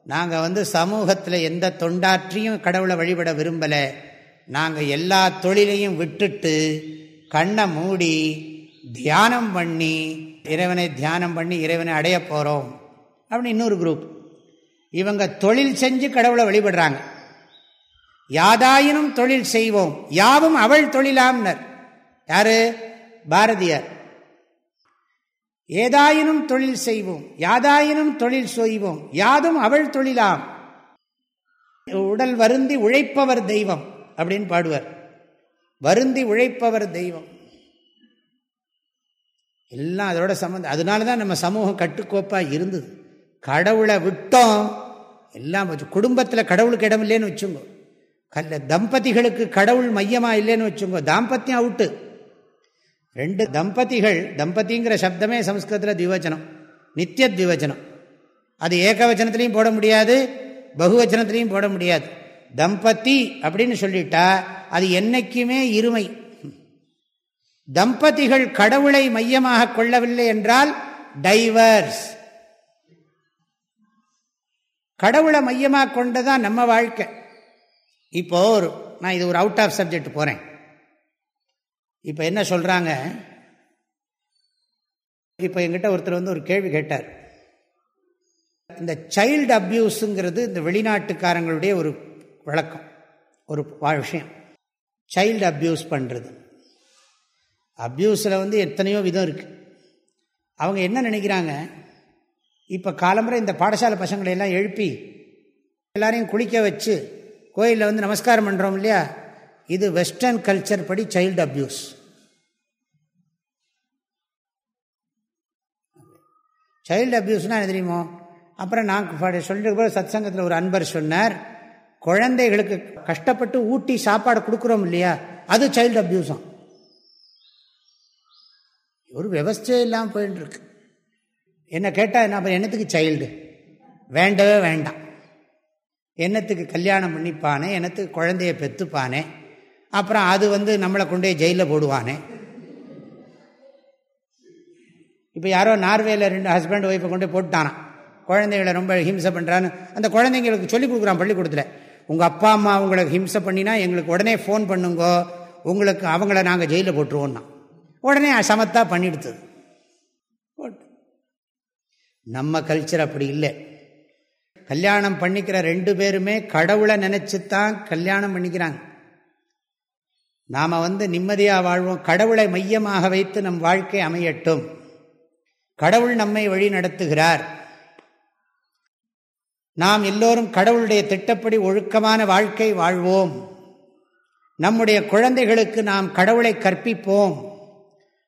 நாங்கள் வந்து சமூகத்தில் எந்த தொண்டாற்றியும் கடவுளை வழிபட விரும்பலை. நாங்கள் எல்லா தொழிலையும் விட்டுட்டு கண்ணை மூடி தியானம் பண்ணி இறைவனை தியானம் பண்ணி இறைவனை அடைய போகிறோம் அப்படின்னு இன்னொரு குரூப் இவங்க தொழில் செஞ்சு கடவுளை வழிபடுறாங்க. யாதாயினும் தொழில் செய்வோம். யாவும் அவள் தொழிலாம்னர். யாரு? பாரதியார். ஏதாயினும் தொழில் செய்வோம். யாதாயினும் தொழில் செய்வோம். யாதும் அவள் தொழிலாம். உடல் வருந்தி உழைப்பவர் தெய்வம் அப்படின்னு பாடுவார். வருந்தி உழைப்பவர் தெய்வம். எல்லாம் அதோட சம்பந்தம். அதனால தான் நம்ம சமூகம் கட்டுக்கோப்பாக இருந்தது. கடவுளை விட்டோம். எல்லாம் குடும்பத்தில் கடவுளுக்கு இடம் இல்லைன்னு வச்சுங்கோ. கல்ல தம்பதிகளுக்கு கடவுள் மையமாக இல்லைன்னு வச்சுங்கோ. தாம்பத்தியம் அவுட்டு. ரெண்டு தம்பதிகள் தம்பதிங்கிற சப்தமே சம்ஸ்கிருதத்தில் திவச்சனம். நித்திய திவச்சனம். அது ஏகவச்சனத்துலேயும் போட முடியாது பகுவச்சனத்துலேயும் போட முடியாது. தம்பதி அப்படின்னு சொல்லிட்டா அது என்னைக்குமே இருமை. தம்பதிகள் கடவுளை மையமாக கொள்ளவில்லை என்றால் டைவர்ஸ். கடவுளை மையமாக கொண்டதான் நம்ம வாழ்க்கை. இப்போ ஒரு நான் இது ஒரு அவுட் ஆஃப் சப்ஜெக்ட் போகிறேன் இப்போ என்ன சொல்கிறாங்க இப்போ எங்கிட்ட ஒருத்தர் வந்து ஒரு கேள்வி கேட்டார். இந்த சைல்டு அப்யூஸுங்கிறது இந்த வெளிநாட்டுக்காரங்களுடைய ஒரு வழக்கம் ஒரு விஷயம். சைல்டு அப்யூஸ் பண்ணுறது அப்யூஸில் வந்து எத்தனையோ விதம் இருக்குது அவங்க என்ன நினைக்கிறாங்க? இப்போ காலம்புரை இந்த பாடசாலை பசங்களை எல்லாம் எழுப்பி எல்லாரையும் குளிக்க வச்சு கோயிலில் வந்து நமஸ்காரம் பண்ணுறோம் இல்லையா? இது வெஸ்டர்ன் கல்ச்சர் படி சைல்டு அப்யூஸ் சைல்டு அப்யூஸ்னால் என்ன தெரியுமோ? அப்புறம் நான் சொல்லிட்டு போது சத் சங்கத்தில் ஒரு அன்பர் சொன்னார். குழந்தைகளுக்கு கஷ்டப்பட்டு ஊட்டி சாப்பாடு கொடுக்குறோம் இல்லையா? அது சைல்டு அப்யூஸும் ஒரு விவசாயம் இல்லாமல் போயின்னு இருக்கு. என்ன கேட்டால் என்ன என்னத்துக்கு சைல்டு வேண்டவே வேண்டாம். என்னத்துக்கு கல்யாணம் பண்ணிப்பானே என்னத்துக்கு குழந்தைய பெற்றுப்பானே அப்புறம் அது வந்து நம்மளை கொண்டே ஜெயிலில் போடுவானே. இப்போ யாரோ நார்வேல ரெண்டு ஹஸ்பண்ட் ஒய்ஃபை கொண்டு போட்டானா குழந்தைகளை ரொம்ப ஹிம்சை பண்ணுறான்னு அந்த குழந்தைங்களுக்கு சொல்லிக் கொடுக்குறான் பள்ளிக்கூடத்தில். உங்கள் அப்பா அம்மா உங்களுக்கு ஹிம்சை பண்ணினா எங்களுக்கு உடனே ஃபோன் பண்ணுங்கோ. உங்களுக்கு அவங்கள நாங்கள் ஜெயிலில் போட்டுருவோன்னா உடனே சமத்தா பண்ணிடுத்தது. நம்ம கல்ச்சர் அப்படி இல்லை. கல்யாணம் பண்ணிக்கிற ரெண்டு பேருமே கடவுளை நினைச்சுத்தான் கல்யாணம் பண்ணிக்கிறாங்க. நாம் வந்து நிம்மதியாக வாழ்வோம். கடவுளை மையமாக வைத்து நம் வாழ்க்கை அமையட்டும். கடவுள் நம்மை வழி நடத்துகிறார். நாம் எல்லோரும் கடவுளுடைய திட்டப்படி ஒழுக்கமான வாழ்க்கை வாழ்வோம். நம்முடைய குழந்தைகளுக்கு நாம் கடவுளை கற்பிப்போம்.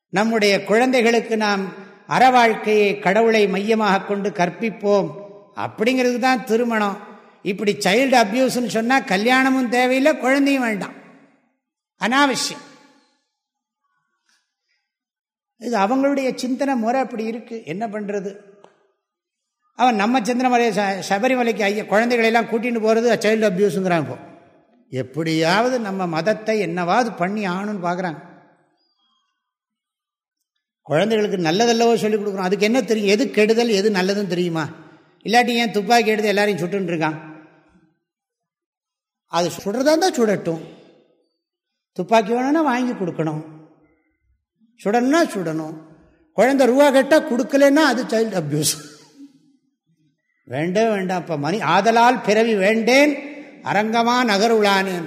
நம்முடைய குழந்தைகளுக்கு நாம் அற வாழ்க்கையை கடவுளை மையமாக கொண்டு கற்பிப்போம். அப்படிங்கிறது தான் திருமணம். இப்படி சைல்டு அப்யூஸ்ன்னு சொன்னால் கல்யாணமும் தேவையில்லை குழந்தையும் வேண்டாம். அனாவசியம். இது அவங்களுடைய சிந்தனை முறை அப்படி இருக்குது என்ன பண்ணுறது அவன் நம்ம சந்திரமலை சபரிமலைக்கு ஐய குழந்தைகளெல்லாம் கூட்டின்னு போகிறது சைல்டு அப்யூஸுங்கிறான் இப்போ. எப்படியாவது நம்ம மதத்தை என்னவாவது பண்ணி ஆகணும்னு பார்க்குறாங்க குழந்தைகளுக்கு நல்லதல்லவோ சொல்லிக் கொடுக்குறோம். அதுக்கு என்ன தெரியும்? எது கெடுதல் எது நல்லதுன்னு தெரியுமா? இல்லாட்டி ஏன் துப்பாக்கி எடுத்து எல்லாரையும் சுட்டுருக்கான் அது சுடுறதா தான் சுடட்டும். துப்பாக்கி வேணும்னா வாங்கி கொடுக்கணும். சுடணும்னா சுடணும். குழந்தை ரூபா கேட்டால் கொடுக்கலன்னா அது சைல்டு அப்யூஸ் வேண்டே வேண்டாம் இப்போ மணி ஆதலால் பிறவி வேண்டேன் அரங்கமா நகருளான்னு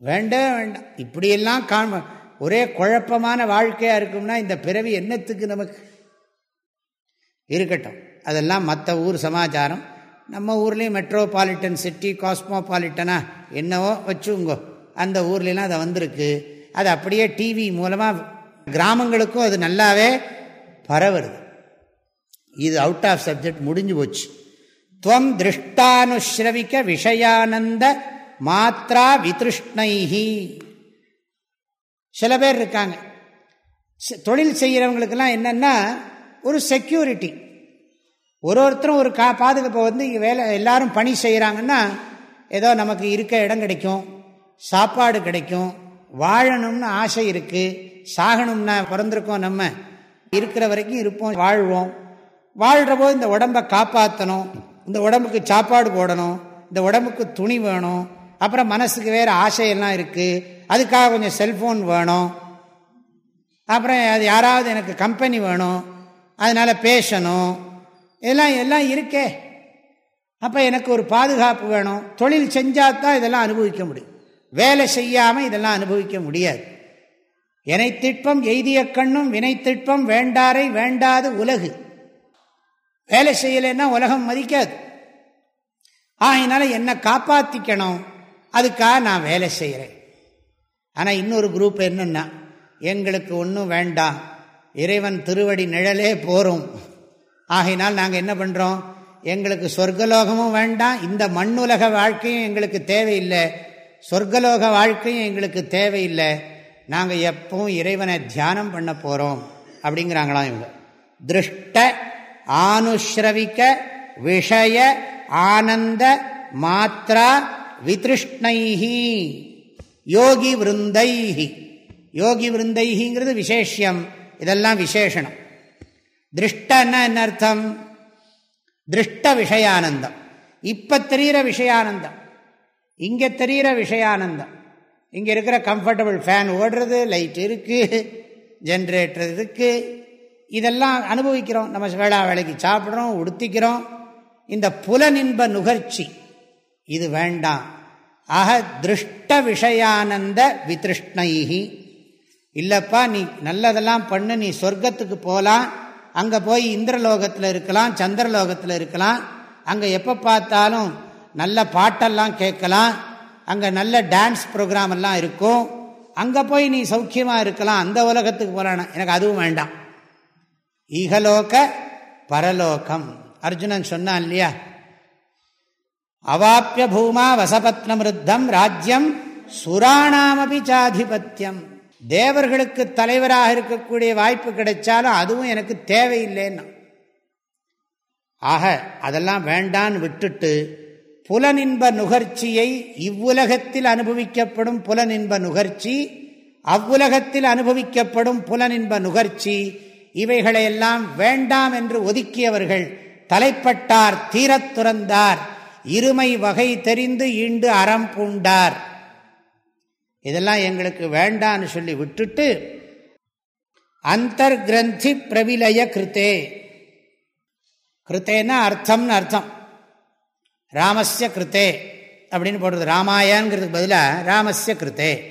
வேண்டே வேண்டாம். இப்படியெல்லாம் காண ஒரே குழப்பமான வாழ்க்கையாக இருக்கும்னா இந்த பிறவி என்னத்துக்கு நமக்கு? இருக்கட்டும். அதெல்லாம் மற்ற ஊர் சமாச்சாரம். நம்ம ஊர்லேயும் மெட்ரோபாலிட்டன் சிட்டி காஸ்மோபாலிட்டனா என்னவோ வச்சுங்கோ. அந்த ஊர்லாம் அதை வந்திருக்கு. அது அப்படியே டிவி மூலமாக கிராமங்களுக்கும் அது நல்லாவே பரவுறது. இது அவுட் ஆஃப் சப்ஜெக்ட் முடிஞ்சு போச்சு. துவம் திருஷ்டானுஸ்ரவிக்க விஷயானந்த மாத்ரா வித்ருஷ்ணைஹி. சில பேர் இருக்காங்க. தொழில் செய்கிறவங்களுக்கெல்லாம் என்னென்னா ஒரு செக்யூரிட்டி ஒரு ஒருத்தரும் ஒரு கா பாதுகாப்பை வந்து வேலை எல்லாரும் பணி செய்கிறாங்கன்னா ஏதோ நமக்கு இருக்க இடம் கிடைக்கும் சாப்பாடு கிடைக்கும் வாழணும்னு ஆசை இருக்குது சாகணும்னா பிறந்திருக்கோம் நம்ம இருக்கிற வரைக்கும் இருப்போம் வாழ்வோம். வாழ்கிற போது இந்த உடம்பை காப்பாற்றணும் இந்த உடம்புக்கு சாப்பாடு போடணும். இந்த உடம்புக்கு துணி வேணும். அப்புறம் மனசுக்கு வேறு ஆசையெல்லாம் இருக்குது அதுக்காக கொஞ்சம் செல்ஃபோன் வேணும். அப்புறம் அது யாராவது எனக்கு கம்பெனி வேணும். அதனால் பேசணும். இதெல்லாம் எல்லாம் இருக்கே. அப்போ எனக்கு ஒரு பாதுகாப்பு வேணும். தொழில் செஞ்சால் தான் இதெல்லாம் அனுபவிக்க முடியும். வேலை செய்யாமல் இதெல்லாம் அனுபவிக்க முடியாது. எனை திட்பம் எய்திய கண்ணும் வினை திட்பம் வேண்டாரை வேண்டாது உலகு. வேலை செய்யலைன்னா உலகம் மதிக்காது. ஆகினால என்னை காப்பாற்றிக்கணும் அதுக்காக நான் வேலை செய்கிறேன் ஆனால் இன்னொரு குரூப் என்னென்னா எங்களுக்கு ஒன்றும் வேண்டாம். இறைவன் திருவடி நிழலே போகிறோம் ஆகையினால் நாங்கள் என்ன பண்ணுறோம் எங்களுக்கு சொர்க்கலோகமும் வேண்டாம். இந்த மண்ணுலக வாழ்க்கையும் எங்களுக்கு தேவையில்லை. சொர்க்கலோக வாழ்க்கையும் எங்களுக்கு தேவையில்லை. நாங்கள் எப்பவும் இறைவனை தியானம் பண்ண போகிறோம் அப்படிங்கிறாங்களாம் இவங்க. திருஷ்ட ஆனுஸ்ரவிக்க விஷய ஆனந்த மாத்ரா விதிருஷ்ணைஹி யோகி விருந்தைஹி. யோகி விருந்தைஹிங்கிறது விசேஷம் இதெல்லாம் விசேஷனம். திருஷ்டன்னா என்ன அர்த்தம் திருஷ்ட விஷயானந்தம். இப்போ தெரிகிற விஷயானந்தம். இங்கே தெரிகிற விஷயானந்தம். இங்கே இருக்கிற கம்ஃபர்டபுள் ஃபேன் ஓடுறது லைட் இருக்குது ஜென்ரேட்டர் இருக்குது இதெல்லாம் அனுபவிக்கிறோம். நம்ம வேளா வேலைக்கு சாப்பிட்றோம் உடுத்திக்கிறோம். இந்த புலனின்ப நுகர்ச்சி இது வேண்டாம். ஆக திருஷ்ட விஷயானந்த விதிருஷ்ணைஹி. இல்லைப்பா நீ நல்லதெல்லாம் பண்ணு நீ சொர்க்கத்துக்கு போகலாம் அங்கே போய் இந்திரலோகத்தில் இருக்கலாம் சந்திரலோகத்தில் இருக்கலாம். அங்கே எப்போ பார்த்தாலும் நல்ல பாட்டெல்லாம் கேட்கலாம். அங்கே நல்ல டான்ஸ் ப்ரோக்ராம் எல்லாம் இருக்கும். அங்கே போய் நீ சௌக்கியமாக இருக்கலாம். அந்த உலகத்துக்கு போகலான்னா எனக்கு அதுவும் வேண்டாம். ஈகலோக பரலோகம். அர்ஜுனன் சொன்னான் இல்லையா? அவாப்பிய பூமா வசபத்னமிருத்தம் ராஜ்யம் சுராணாமபி சாதிபத்தியம் தேவர்களுக்கு தலைவராக இருக்கக்கூடிய வாய்ப்பு கிடைச்சாலும் அதுவும் எனக்கு தேவையில்லைன்னா. ஆக அதெல்லாம் வேண்டான்னு விட்டுட்டு புலனின்ப நுகர்ச்சியை இவ்வுலகத்தில் அனுபவிக்கப்படும் புலனின்ப நுகர்ச்சி அவ்வுலகத்தில் அனுபவிக்கப்படும் புலனின்ப நுகர்ச்சி இவைகளையெல்லாம் வேண்டாம் என்று ஒதுக்கியவர்கள் தலைப்பட்டார் தீரத் துறந்தார் இருமை வகை தெரிந்து ஈண்டு அறம் பூண்டார். இதெல்லாம் எங்களுக்கு வேண்டான்னு சொல்லி விட்டுட்டு அந்தர் கிரந்தி பிரவிலய கிருத்தே. கிருத்தேன்னா அர்த்தம்னு அர்த்தம். ராமஸ்ய கிருத்தே அப்படின்னு போடுறது. ராமாயணங்கிறதுக்கு பதிலாக ராமஸ்ய கிருத்தே.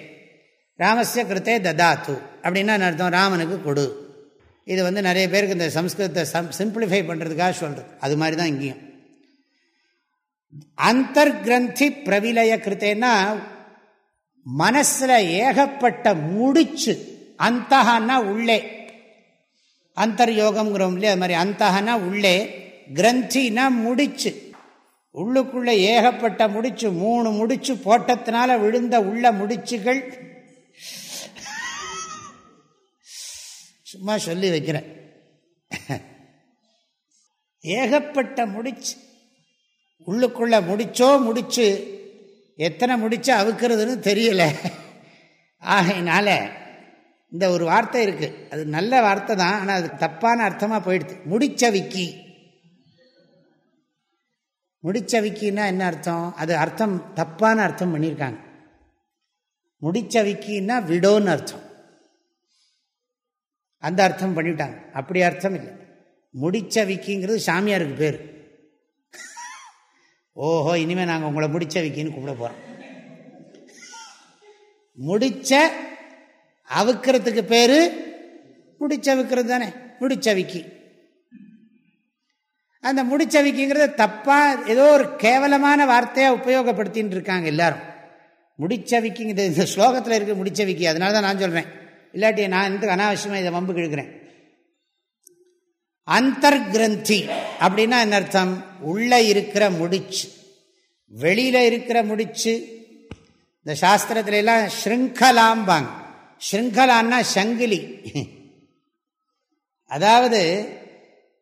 ராமஸ்ய கிருத்தே ததாத்து. அப்படின்னா அர்த்தம்? ராமனுக்கு கொடு. இது வந்து நிறைய பேருக்கு இந்த சம்ஸ்கிருதத்தை சம் சிம்பிளிஃபை பண்ணுறதுக்காக சொல்கிறது அது மாதிரி தான் இங்கேயும். அந்தர்கிரந்தி பிரவிலய கிருத்தேன்னா மனசில் ஏகப்பட்ட முடிச்சு அந்தஹான்னா உள்ளே. அந்தர்யோகம்ங்கிறோம் இல்லையா? அது மாதிரி அந்தகனா உள்ளே கிரந்தினா முடிச்சு. உள்ளுக்குள்ளே ஏகப்பட்ட முடிச்சு மூணு முடிச்சு போட்டத்தினால விழுந்த உள்ள முடிச்சுகள் சும்மா சொல்லி வைக்கிறேன். ஏகப்பட்ட முடிச்சு. உள்ளுக்குள்ள முடிச்சோ முடிச்சு எத்தனை முடிச்சு அவுக்கிறதுன்னு தெரியல. ஆகையினால இந்த ஒரு வார்த்தை இருக்கு. அது நல்ல வார்த்தை தான் ஆனால் அது தப்பான அர்த்தமாக போயிடுது. முடிச்சவிக்கி. முடிச்சவிக்கின்னா என்ன அர்த்தம்? அது அர்த்தம் தப்பான அர்த்தம் பண்ணியிருக்காங்க. முடிச்சவிக்கின்னா விடோன்னு அர்த்தம். அந்த அர்த்தம் பண்ணிவிட்டாங்க. அப்படி அர்த்தம் இல்லை. முடிச்ச விக்கிங்கிறது சாமியாருக்கு பேர். ஓஹோ இனிமேல் நாங்கள் உங்களை முடிச்ச விக்கின்னு கூப்பிட போகிறோம் முடிச்ச அவுக்கிறதுக்கு பேர் முடிச்ச அவுக்கிறது தானே. முடிச்ச விக்கி. அந்த முடிச்ச விக்கிங்கிறத தப்பாக ஏதோ ஒரு கேவலமான வார்த்தையாக உபயோகப்படுத்தின்னு இருக்காங்க எல்லாரும். முடிச்ச இந்த இந்த ஸ்லோகத்தில் இருக்க முடிச்சவிக்கு அதனால தான் நான் சொல்கிறேன் இல்லாட்டி நான் எந்த அனாவசியமாக இதை வம்பு கிழக்கிறேன். அந்தர்கிரந்தி அப்படின்னா என்ன அர்த்தம்? உள்ள இருக்கிற முடிச்சு. வெளியில் இருக்கிற முடிச்சு. இந்த சாஸ்திரத்துல எல்லாம் ஸ்ருங்கலாம்பாங்க ஸ்ருங்கலான்னா சங்கிலி. அதாவது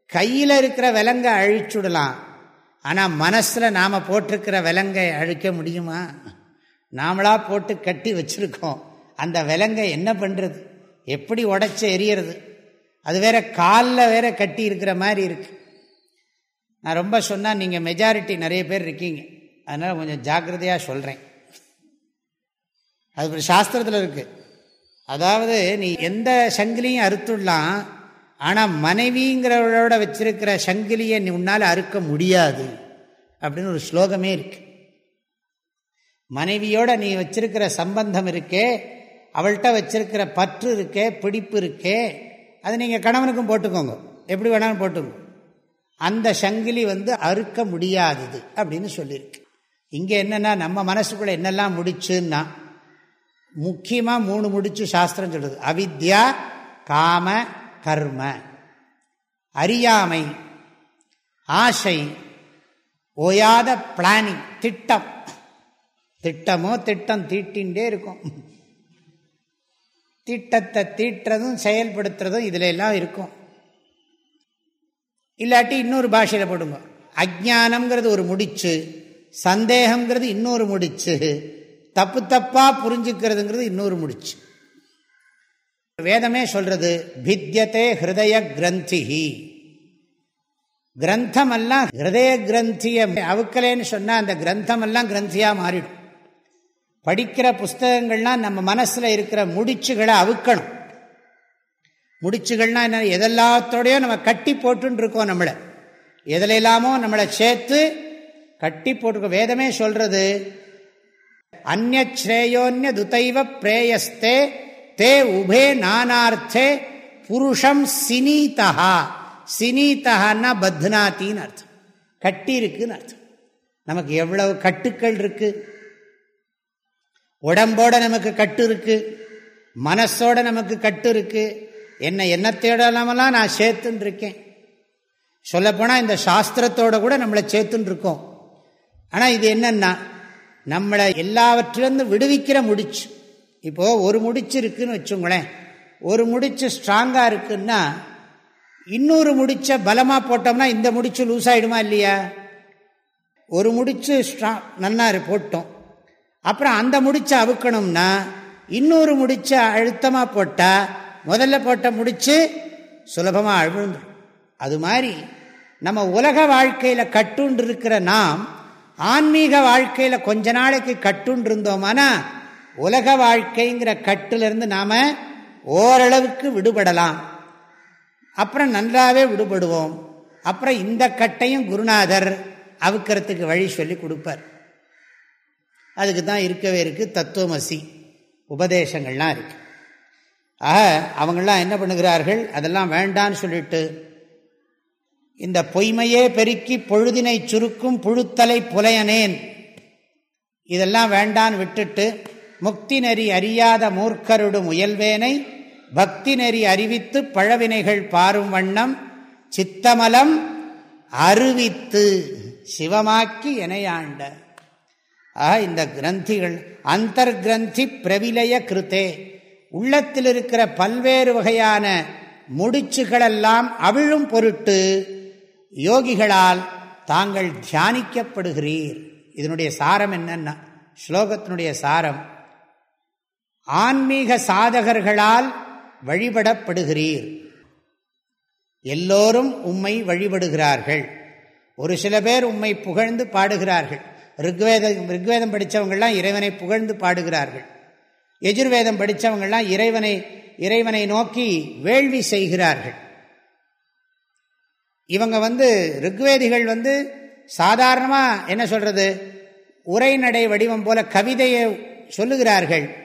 கையில் இருக்கிற விலங்கை அழிச்சுடலாம். ஆனால் மனசில் நாம் போட்டிருக்கிற விலங்கை அழிக்க முடியுமா? நாமளாக போட்டு கட்டி வச்சுருக்கோம். அந்த விலங்கை என்ன பண்ணுறது எப்படி உடச்சி எரியறது அது வேற காலில் வேற கட்டி இருக்கிற மாதிரி இருக்கு. நான் ரொம்ப சொன்னால் நீங்கள் மெஜாரிட்டி நிறைய பேர் இருக்கீங்க. அதனால் கொஞ்சம் ஜாக்கிரதையாக சொல்கிறேன் அது ஒரு சாஸ்திரத்தில் இருக்குது அதாவது நீ எந்த சங்கிலியும் அறுத்துடலாம். ஆனால் மனைவிங்கிறவளோட வச்சிருக்கிற சங்கிலியை நீ உன்னால் அறுக்க முடியாது. அப்படின்னு ஒரு ஸ்லோகமே இருக்கு. மனைவியோட நீ வச்சிருக்கிற சம்பந்தம் இருக்கே அவள்கிட்ட வச்சிருக்கிற பற்று இருக்கே பிடிப்பு இருக்கே அது நீங்கள் கணவனுக்கும் போட்டுக்கோங்க. எப்படி வேணாலும் போட்டுக்கோங்க. அந்த சங்கிலி வந்து அறுக்க முடியாதது அப்படின்னு சொல்லியிருக்கு. இங்கே என்னென்னா நம்ம மனசுக்குள்ளே என்னெல்லாம் முடிச்சுன்னா முக்கியமாக மூணு முடிச்சு சாஸ்திரம் சொல்லுது அவித்யா காம கர்ம. அறியாமை ஆசை ஓயாத பிளானிங் திட்டம். திட்டமோ திட்டம் தீட்டின்ண்டே இருக்கும். திட்டத்தை தீட்டுறதும் செயல்படுத்துறதும் இதில் எல்லாம் இருக்கும். இல்லாட்டி இன்னொரு பாஷையில் போடுங்க. அஜானம்ங்கிறது ஒரு முடிச்சு சந்தேகங்கிறது இன்னொரு முடிச்சு தப்பு தப்பாக புரிஞ்சுக்கிறதுங்கிறது இன்னொரு முடிச்சு. வேதமே சொல்றது பித்தியத்தே ஹிருதய கிரந்திஹி. கிரந்தமெல்லாம் ஹிருதய கிரந்தியை அவுக்கலேன்னு சொன்னால் அந்த கிரந்தமெல்லாம் கிரந்தியாக மாறிடும். படிக்கிற புஸ்தகங்கள்லாம் நம்ம மனசில் இருக்கிற முடிச்சுகளை அவுக்கணும். முடிச்சுகள்னா என்ன? எதெல்லாத்தோடையோ நம்ம கட்டி போட்டுன்னு இருக்கோம் நம்மளை. எதில் இல்லாமோ நம்மளை சேர்த்து கட்டி போட்டுருக்கோம் வேதமே சொல்றது அந்நேயோன்ய துதைவ பிரேயஸ்தே தே உபே நானார்த்தே புருஷம் சினீதா சினீதஹான்னா பத்னாத்தின்னு அர்த்தம். கட்டி இருக்குன்னு அர்த்தம். நமக்கு எவ்வளவு கட்டுக்கள் இருக்குது உடம்போட நமக்கு கட்டு இருக்கு மனசோட நமக்கு கட்டு இருக்கு என்ன எண்ணத்தோடலாமெல்லாம் நான் சேர்த்துன்னு இருக்கேன் சொல்லப்போனால் இந்த சாஸ்திரத்தோட கூட நம்மளை சேர்த்துன்னு இருக்கோம் ஆனால் இது என்னன்னா நம்மளை எல்லாவற்றிலிருந்து விடுவிக்கிற முடிச்சு. இப்போது ஒரு முடிச்சு இருக்குதுன்னு வச்சுங்களேன். ஒரு முடிச்சு ஸ்ட்ராங்காக இருக்குன்னா இன்னொரு முடிச்ச பலமாக போட்டோம்னா இந்த முடிச்சு லூஸ் ஆகிடுமா இல்லையா? ஒரு முடிச்சு ஸ்ட்ராங் நல்லா போட்டோம். அப்புறம் அந்த முடிச்சை அவுக்கணும்னா இன்னொரு முடிச்சை அழுத்தமாக போட்டால் முதல்ல போட்ட முடிச்சு சுலபமாக அழுந்துடும் அது மாதிரி நம்ம உலக வாழ்க்கையில் கட்டுண்டு இருக்கிற நாம் ஆன்மீக வாழ்க்கையில் கொஞ்ச நாளைக்கு கட்டுண்டு இருந்தோமானா உலக வாழ்க்கைங்கிற கட்டிலிருந்து நாம் ஓரளவுக்கு விடுபடலாம். அப்புறம் நன்றாவே விடுபடுவோம். அப்புறம் இந்த கட்டையும் குருநாதர் அவுக்கிறதுக்கு வழி சொல்லி கொடுப்பார். அதுக்கு தான் இருக்கவே இருக்குது தத்துவமசி. உபதேசங்கள்லாம் இருக்கு. ஆக அவங்களாம் என்ன பண்ணுகிறார்கள்? அதெல்லாம் வேண்டான்னு சொல்லிட்டு இந்த பொய்மையே பெருக்கி பொழுதினை சுருக்கும் புழுத்தலை புலையனேன். இதெல்லாம் வேண்டான்னு விட்டுட்டு முக்தி நெறி அறியாத மூர்க்கருடு முயல்வேனை பக்தி நெறி அறிவித்து பழவினைகள் பாரும் வண்ணம் சித்தமலம் அறிவித்து சிவமாக்கி எனையாண்ட. ஆக இந்த கிரந்திகள் அந்தர் கிரந்தி பிரவிலய கிருத்தே. உள்ளத்தில் இருக்கிற பல்வேறு வகையான முடிச்சுகளெல்லாம் அவிழும் பொருட்டு யோகிகளால் தாங்கள் தியானிக்கப்படுகிறீர். இதனுடைய சாரம் என்னன்னா ஸ்லோகத்தினுடைய சாரம் ஆன்மீக சாதகர்களால் வழிபடப்படுகிறீர். எல்லோரும் உம்மை வழிபடுகிறார்கள். ஒரு சில பேர் உம்மை புகழ்ந்து பாடுகிறார்கள். ரிக்வேதம் ரிக்வேதம் படித்தவங்கள்லாம் இறைவனை புகழ்ந்து பாடுகிறார்கள். எஜுர்வேதம் படித்தவங்கள்லாம் இறைவனை இறைவனை நோக்கி வேள்வி செய்கிறார்கள். இவங்க வந்து ரிக்வேதிகள் வந்து சாதாரணமாக என்ன சொல்கிறது உரைநடை வடிவம் போல கவிதையை சொல்லுகிறார்கள்.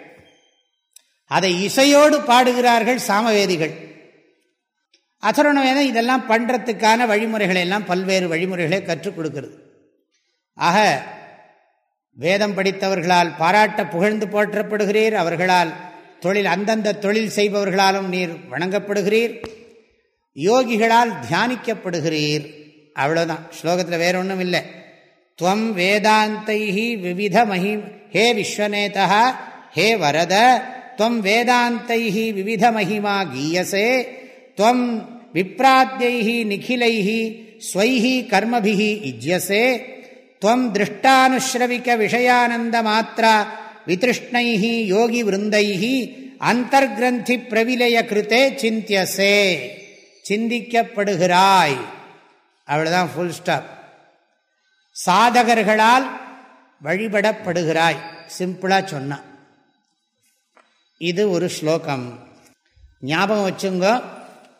அதை இசையோடு பாடுகிறார்கள் சாமவேதிகள். அசரண வேதம் இதெல்லாம் பண்ணுறதுக்கான வழிமுறைகளை எல்லாம் பல்வேறு வழிமுறைகளை கற்றுக் கொடுக்கிறது. ஆக வேதம் படித்தவர்களால் பாராட்ட புகழ்ந்து போற்றப்படுகிறீர். அவர்களால் தொழில் அந்தந்த தொழில் செய்பவர்களாலும் நீர் வணங்கப்படுகிறீர். யோகிகளால் தியானிக்கப்படுகிறீர். அவ்வளோதான் ஸ்லோகத்தில் வேற ஒன்றும் இல்லை துவம் வேதாந்தை விவித மஹி ஹே விஸ்வநேதா ஹே வரத துவம் வேதாந்தை விவித மகிமா கீயசே துவம் விப்ராத்யை நிகிலை ஸ்வைஹி கர்மபிஹி இஜ்யசே துவம் திருஷ்டானுஸ்ரவிக்க விஷயானந்த மாத்திரா விதிருஷ்ணை யோகி விருந்தை அந்தர்கிரந்தி பிரவிலய கிருத்தே சிந்தியசே சிந்திக்கப்படுகிறாய் அவ்வளோதான் ஃபுல் ஸ்டாப் சாதகர்களால் வழிபடப்படுகிறாய் சிம்பிளாக சொன்னான் இது ஒரு ஸ்லோகம் ஞாபகம் வச்சுங்க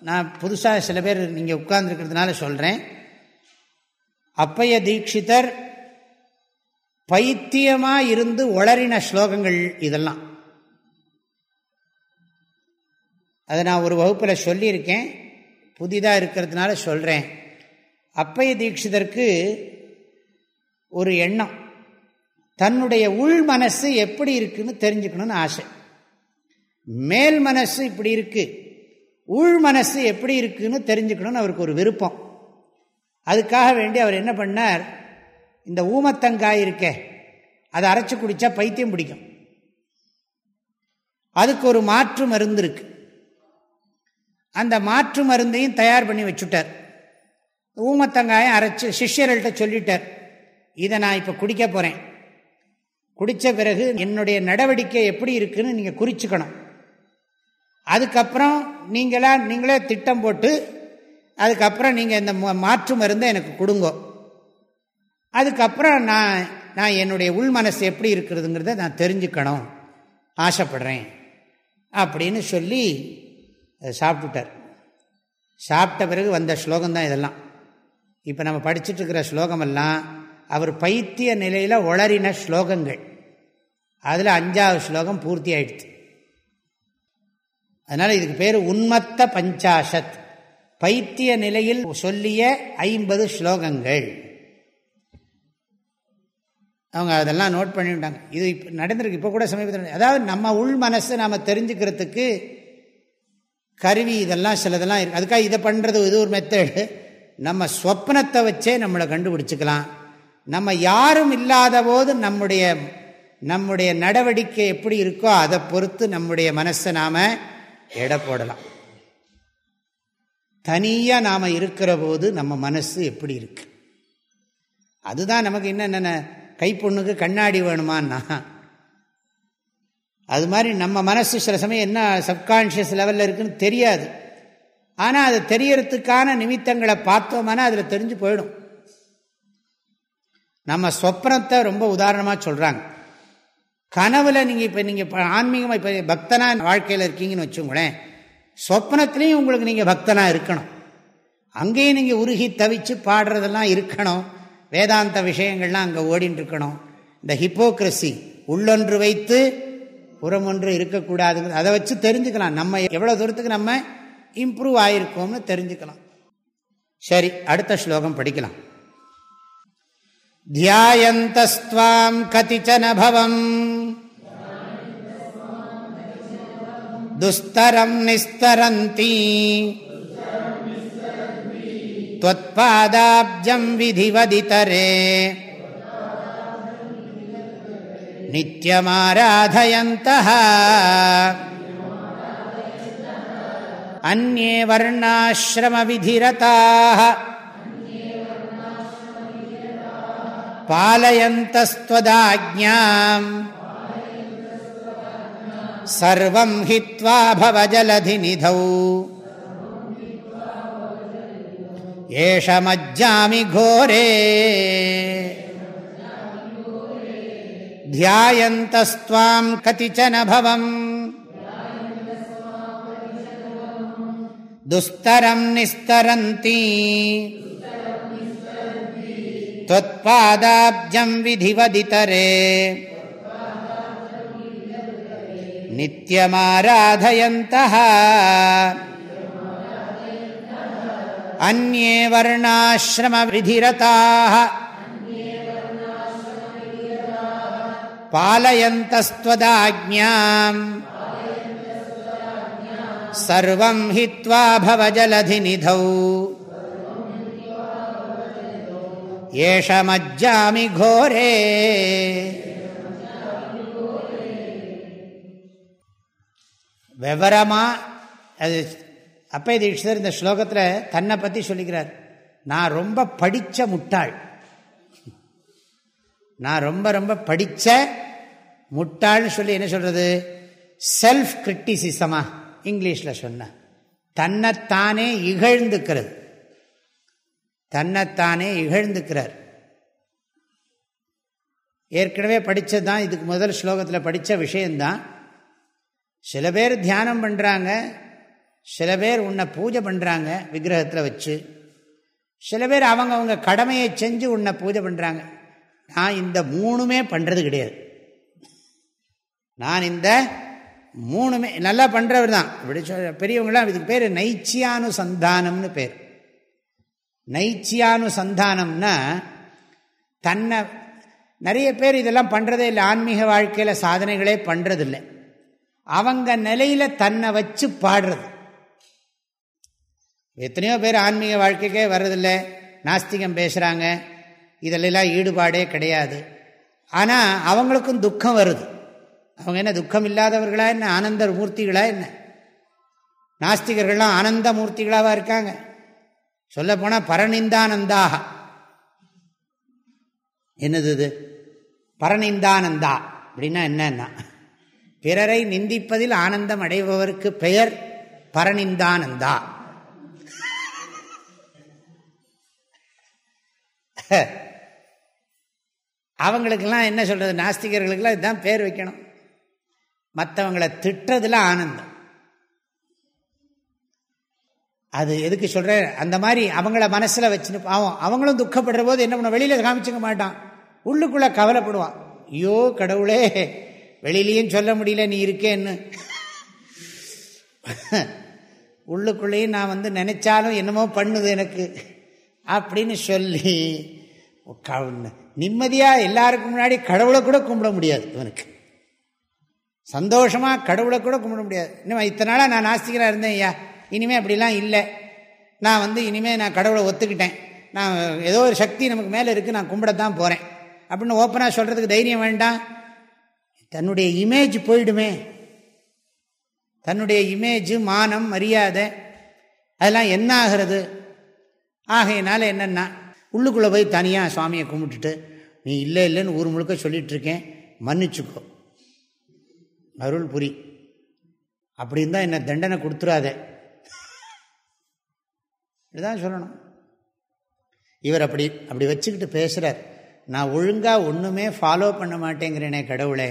நான் புதுசாக சில பேர் நீங்கள் உட்கார்ந்துருக்கிறதுனால சொல்கிறேன் அப்பைய தீட்சிதர் பைத்தியமாக இருந்து ஒளறின ஸ்லோகங்கள் இதெல்லாம். அதை நான் ஒரு வகுப்பில் சொல்லியிருக்கேன். புதிதாக இருக்கிறதுனால சொல்கிறேன் அப்பைய தீட்சிதற்கு ஒரு எண்ணம். தன்னுடைய உள் மனசு எப்படி இருக்குன்னு தெரிஞ்சுக்கணும்னு ஆசை. மேல் மனசு இப்படி இருக்கு. உள் மனசு எப்படி இருக்குன்னு தெரிஞ்சுக்கணும்னு அவருக்கு ஒரு விருப்பம். அதுக்காக வேண்டி அவர் என்ன பண்ணார்? இந்த ஊமத்தங்காய் இருக்கே அதை அரைச்சி குடித்தா பைத்தியம் பிடிக்கும். அதுக்கு ஒரு மாற்று மருந்து இருக்கு. அந்த மாற்று மருந்தையும் தயார் பண்ணி வச்சுட்டார். ஊமத்தங்காயம் அரைச்சி சிஷ்யர்கள்ட்ட சொல்லிட்டார். இதை நான் இப்போ குடிக்க போகிறேன் குடித்த பிறகு என்னுடைய நடவடிக்கை எப்படி இருக்குன்னு நீங்கள் குறிச்சுக்கணும். அதுக்கப்புறம் நீங்களா நீங்களே திட்டம் போட்டு அதுக்கப்புறம் நீங்கள் இந்த மாற்று மருந்தை எனக்கு கொடுங்கோ. அதுக்கப்புறம் நான் நான் என்னுடைய உள் மனசு எப்படி இருக்கிறதுங்கிறத நான் தெரிஞ்சுக்கணும். ஆசைப்படுறேன். அப்படின்னு சொல்லி சாப்பிட்டுட்டார். சாப்பிட்ட பிறகு வந்த ஸ்லோகம்தான் இதெல்லாம். இப்போ நம்ம படிச்சுட்டு இருக்கிற ஸ்லோகமெல்லாம் அவர் பைத்திய நிலையில் உளறின ஸ்லோகங்கள். அதில் அஞ்சாவது ஸ்லோகம் பூர்த்தி ஆயிடுச்சு. அதனால் இதுக்கு பேர் உன்மத்த பஞ்சாஷத் பைத்திய நிலையில் சொல்லிய ஐம்பது ஸ்லோகங்கள். அவங்க அதெல்லாம் நோட் பண்ணிவிட்டாங்க இது இப்போ நடந்திருக்கு இப்போ கூட சமீபத்தில் அதாவது நம்ம உள் மனசை நாம் தெரிஞ்சுக்கிறதுக்கு கருவி இதெல்லாம் சிலதெல்லாம் இருக்குது அதுக்காக இதை பண்ணுறது இது ஒரு மெத்தடு நம்ம ஸ்வப்னத்தை வச்சே நம்மளை கண்டுபிடிச்சிக்கலாம். நம்ம யாரும் இல்லாத போது நம்முடைய நம்முடைய நடவடிக்கை எப்படி இருக்கோ அதை பொறுத்து நம்முடைய மனசை நாம் எடை போடலாம். தனியாக நாம் இருக்கிற போது நம்ம மனசு எப்படி இருக்கு? அதுதான் நமக்கு என்னென்ன கைப்பொண்ணுக்கு கண்ணாடி வேணுமான்னா? அது மாதிரி நம்ம மனசு சில சமயம் என்ன சப்கான்ஷியஸ் லெவலில் இருக்குன்னு தெரியாது. ஆனால் அது தெரியறதுக்கான நிமித்தங்களை பார்த்தோம்னா அதில் தெரிஞ்சு போயிடும். நம்ம சொப்னத்தை ரொம்ப உதாரணமாக சொல்கிறாங்க கனவுல நீங்கள் இப்போ நீங்கள் இப்போ ஆன்மீகமாக இப்போ பக்தனாக வாழ்க்கையில் இருக்கீங்கன்னு வச்சுங்களேன் சொப்னத்துலேயும் உங்களுக்கு நீங்கள் பக்தனாக இருக்கணும். அங்கேயும் நீங்கள் உருகி தவிச்சு பாடுறதெல்லாம் இருக்கணும். வேதாந்த விஷயங்கள்லாம் அங்கே ஓடின்னு இருக்கணும் இந்த ஹிப்போக்ரஸி உள்ளொன்று வைத்து புறம் ஒன்று இருக்கக்கூடாதுங்கிறது அதை வச்சு தெரிஞ்சுக்கலாம். நம்ம எவ்வளோ தூரத்துக்கு நம்ம இம்ப்ரூவ் ஆகிருக்கோம்னு தெரிஞ்சுக்கலாம். சரி அடுத்த ஸ்லோகம் படிக்கலாம். தியாயந்தஸ்துவாம் கதிச்சனபவம் துஸ்தரம் நிஸ்தரந்தீ. त्वत्पादाब्जं विधिवदितरे नित्यमाराधयन्तः अन्ये वर्णाश्रमविधिरताः पालयन्तस्त्वदाज्ञाम् सर्वं हित्वा भवजलधिनिधौ एष मज्जामि घोरे। ध्यायन्तस्त्वां कतिचन भवम्। दुस्तरं निस्तरन्ति। त्वत्पादाब्जं विधिवदितरे। அந்நே வர்ணாசிரமவிதிரதாக பாலயந்தஸ்வதாஜாம் சர்வம் ஹித்வா பவஜலதிநிதௌ. ஏஷமஜ்ஜாமி கோரே. விவரமாக அது அப்பய தீட்சிதர் இந்த ஸ்லோகத்தில் தன்னை பற்றி சொல்லிக்கிறார். நான் ரொம்ப படித்த முட்டாள். நான் ரொம்ப ரொம்ப படித்த முட்டாள்னு சொல்லி என்ன சொல்கிறது செல்ஃப் கிரிட்டிசிசமா இங்கிலீஷில் சொன்ன. தன்னைத்தானே இகழ்ந்துக்கிறது. தன்னைத்தானே இகழ்ந்துக்கிறார். ஏற்கனவே படித்தது தான் இதுக்கு முதல் ஸ்லோகத்தில் படித்த விஷயந்தான் சில பேர் தியானம் பண்ணுறாங்க சில பேர் உன்னை பூஜை பண்ணுறாங்க விக்கிரகத்தில் வச்சு. சில பேர் அவங்க அவங்க கடமையை செஞ்சு உன்னை பூஜை பண்ணுறாங்க நான் இந்த மூணுமே பண்ணுறது கிடையாது. நான் இந்த மூணுமே நல்லா பண்ணுறவர் தான். இப்படி சொல் பெரியவங்களாம் இதுக்கு பேர் நைச்சியானு சந்தானம்னு பேர். நைச்சியானு சந்தானம்னா தன்னை நிறைய பேர் இதெல்லாம் பண்ணுறதே இல்லை. ஆன்மீக வாழ்க்கையில் சாதனைகளே பண்ணுறதில்லை அவங்க நிலையில் தன்னை வச்சு பாடுறது. எத்தனையோ பேர் ஆன்மீக வாழ்க்கைக்கே வர்றதில்லை நாஸ்திகம் பேசுகிறாங்க இதிலெல்லாம் ஈடுபாடே கிடையாது. ஆனால் அவங்களுக்கும் துக்கம் வருது. அவங்க என்ன துக்கம் இல்லாதவர்களா என்ன ஆனந்த மூர்த்திகளா என்ன? நாஸ்திகர்கள்லாம் ஆனந்த மூர்த்திகளாக இருக்காங்க. சொல்லப்போனால் பரநிந்தானந்தாக என்னது இது? பரநிந்தானந்தா. அப்படின்னா என்னன்னா பிறரை நிந்திப்பதில் ஆனந்தம் அடைபவருக்கு பெயர் பரநிந்தானந்தா. அவங்களுக்கெல்லாம் என்ன சொல்கிறது நாஸ்திகர்களுக்கெல்லாம் இதுதான் பேர் வைக்கணும். மற்றவங்களை திட்டுறதுல ஆனந்தம். அது எதுக்கு சொல்கிற அந்த மாதிரி அவங்கள மனசில் வச்சுன்னு பாவம் அவங்களும் துக்கப்படுற போது என்ன பண்ண வெளியில் காமிச்சிக்க மாட்டான். உள்ளுக்குள்ளே கவலைப்படுவான். ஐயோ கடவுளே வெளியிலையும் சொல்ல முடியல நீ இருக்கேன்னு. உள்ளுக்குள்ளேயும் நான் வந்து நினச்சாலும் என்னமோ பண்ணுது எனக்கு. அப்படின்னு சொல்லி நிம்மதியாக எல்லாருக்கும் முன்னாடி கடவுளை கூட கும்பிட முடியாது இவனுக்கு. சந்தோஷமாக கடவுளை கூட கும்பிட முடியாது. இன்னும் இத்தனை நாளாக நான் நாஸ்திகராக இருந்தேன் ஐயா. இனிமேல் அப்படிலாம் இல்லை. நான் வந்து இனிமேல் நான் கடவுளை ஒத்துக்கிட்டேன். நான் ஏதோ ஒரு சக்தி நமக்கு மேலே இருக்குது நான் கும்பிடத்தான் போகிறேன் அப்படின்னு ஓப்பனாக சொல்கிறதுக்கு தைரியம் வேண்டாம். தன்னுடைய இமேஜ் போயிடுமே. தன்னுடைய இமேஜ் மானம் மரியாதை அதெல்லாம் என்ன ஆகிறது ஆகையினால என்னென்னா உள்ளுக்குள்ளே போய் தனியாக சுவாமியை கும்பிட்டுட்டு நீ இல்லை இல்லைன்னு ஊர் முழுக்க சொல்லிகிட்ருக்கேன் மன்னிச்சுக்கோ. அருள் புரி அப்படி இருந்தால் என்ன தண்டனை கொடுத்துடாத இதுதான் சொல்லணும். இவர் அப்படி அப்படி வச்சுக்கிட்டு பேசுகிறார் நான் ஒழுங்காக ஒன்றுமே ஃபாலோ பண்ண மாட்டேங்கிறேனே கடவுளே.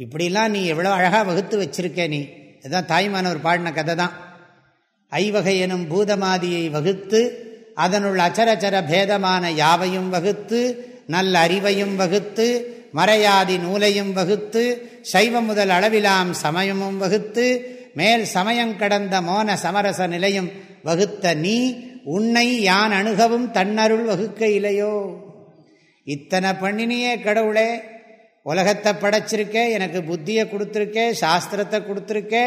இப்படிலாம் நீ எவ்வளோ அழகாக வகுத்து வச்சிருக்கே நீ. இதுதான் தாய்மானவர் பாடின கதை தான் ஐவகை எனும் பூதமாதியை வகுத்து அதனுள் அச்சரச்சர பேதமான யாவையும் வகுத்து நல்ல அறிவையும் வகுத்து மறையாதி நூலையும் வகுத்து சைவ முதல் அளவிலாம் சமயமும் வகுத்து மேல் சமயம் கடந்த மோன சமரச நிலையும் வகுத்த நீ உன்னை யான் அணுகவும் தன்னருள் வகுக்க இல்லையோ? இத்தனை பண்ணினியே கடவுளே உலகத்தை படைச்சிருக்கே எனக்கு புத்தியை கொடுத்துருக்கே சாஸ்திரத்தை கொடுத்துருக்கே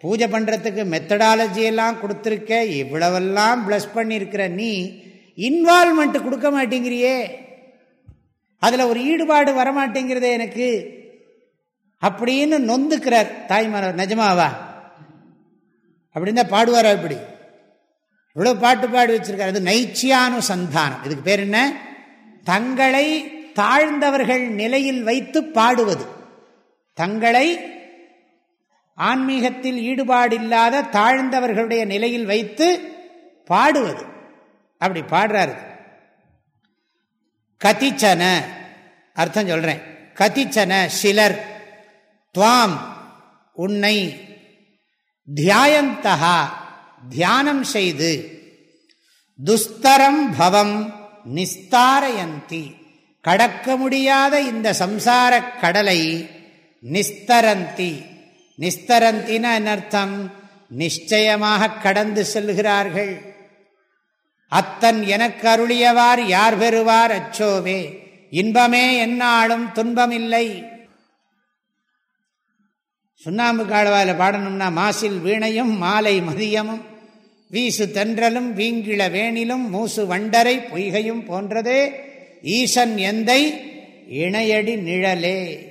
பூஜை பண்ணுறதுக்கு மெத்தடாலஜி எல்லாம் கொடுத்துருக்க இவ்வளவெல்லாம் ப்ளஸ் பண்ணியிருக்கிற நீ இன்வால்மெண்ட் கொடுக்க மாட்டேங்கிறியே. அதில் ஒரு ஈடுபாடு வரமாட்டேங்கிறதே எனக்கு. அப்படின்னு நொந்துக்கிறார் தாய்மானவர் நிஜமாவா அப்படின்னு தான் பாடுவாரா இப்படி? இவ்வளோ பாட்டு பாடி வச்சிருக்காரு. அது நைச்சியானு சந்தானம் இதுக்கு பேர் என்ன? தங்களை தாழ்ந்தவர்கள் நிலையில் வைத்து பாடுவது. தங்களை ஆன்மீகத்தில் ஈடுபாடில்லாத தாழ்ந்தவர்களுடைய நிலையில் வைத்து பாடுவது. அப்படி பாடுறாரு. கதிச்சன அர்த்தம் சொல்றேன். கதிச்சன சிலர் துவாம் உன்னை தியாயந்தகா தியானம் செய்து துஸ்தரம் பவம் நிஸ்தாரயந்தி கடக்க முடியாத இந்த சம்சார கடலை நிஸ்தரந்தி நிஸ்தரந்தின என்னர்த்தம் நிச்சயமாக கடந்து செல்கிறார்கள். அத்தன் எனக்கு அருளியவார் யார் பெறுவார் அச்சோவே? இன்பமே என்னாலும் துன்பமில்லை. சுண்ணாம்பு கால்வாயில் பாடணும்னா மாசில் வீணையும் மாலை மதியமும் வீசு தென்றலும் வீங்கிள வேணிலும் மூசு வண்டரை பொய்கையும் போன்றதே ஈசன் எந்தை இணையடி நிழலே.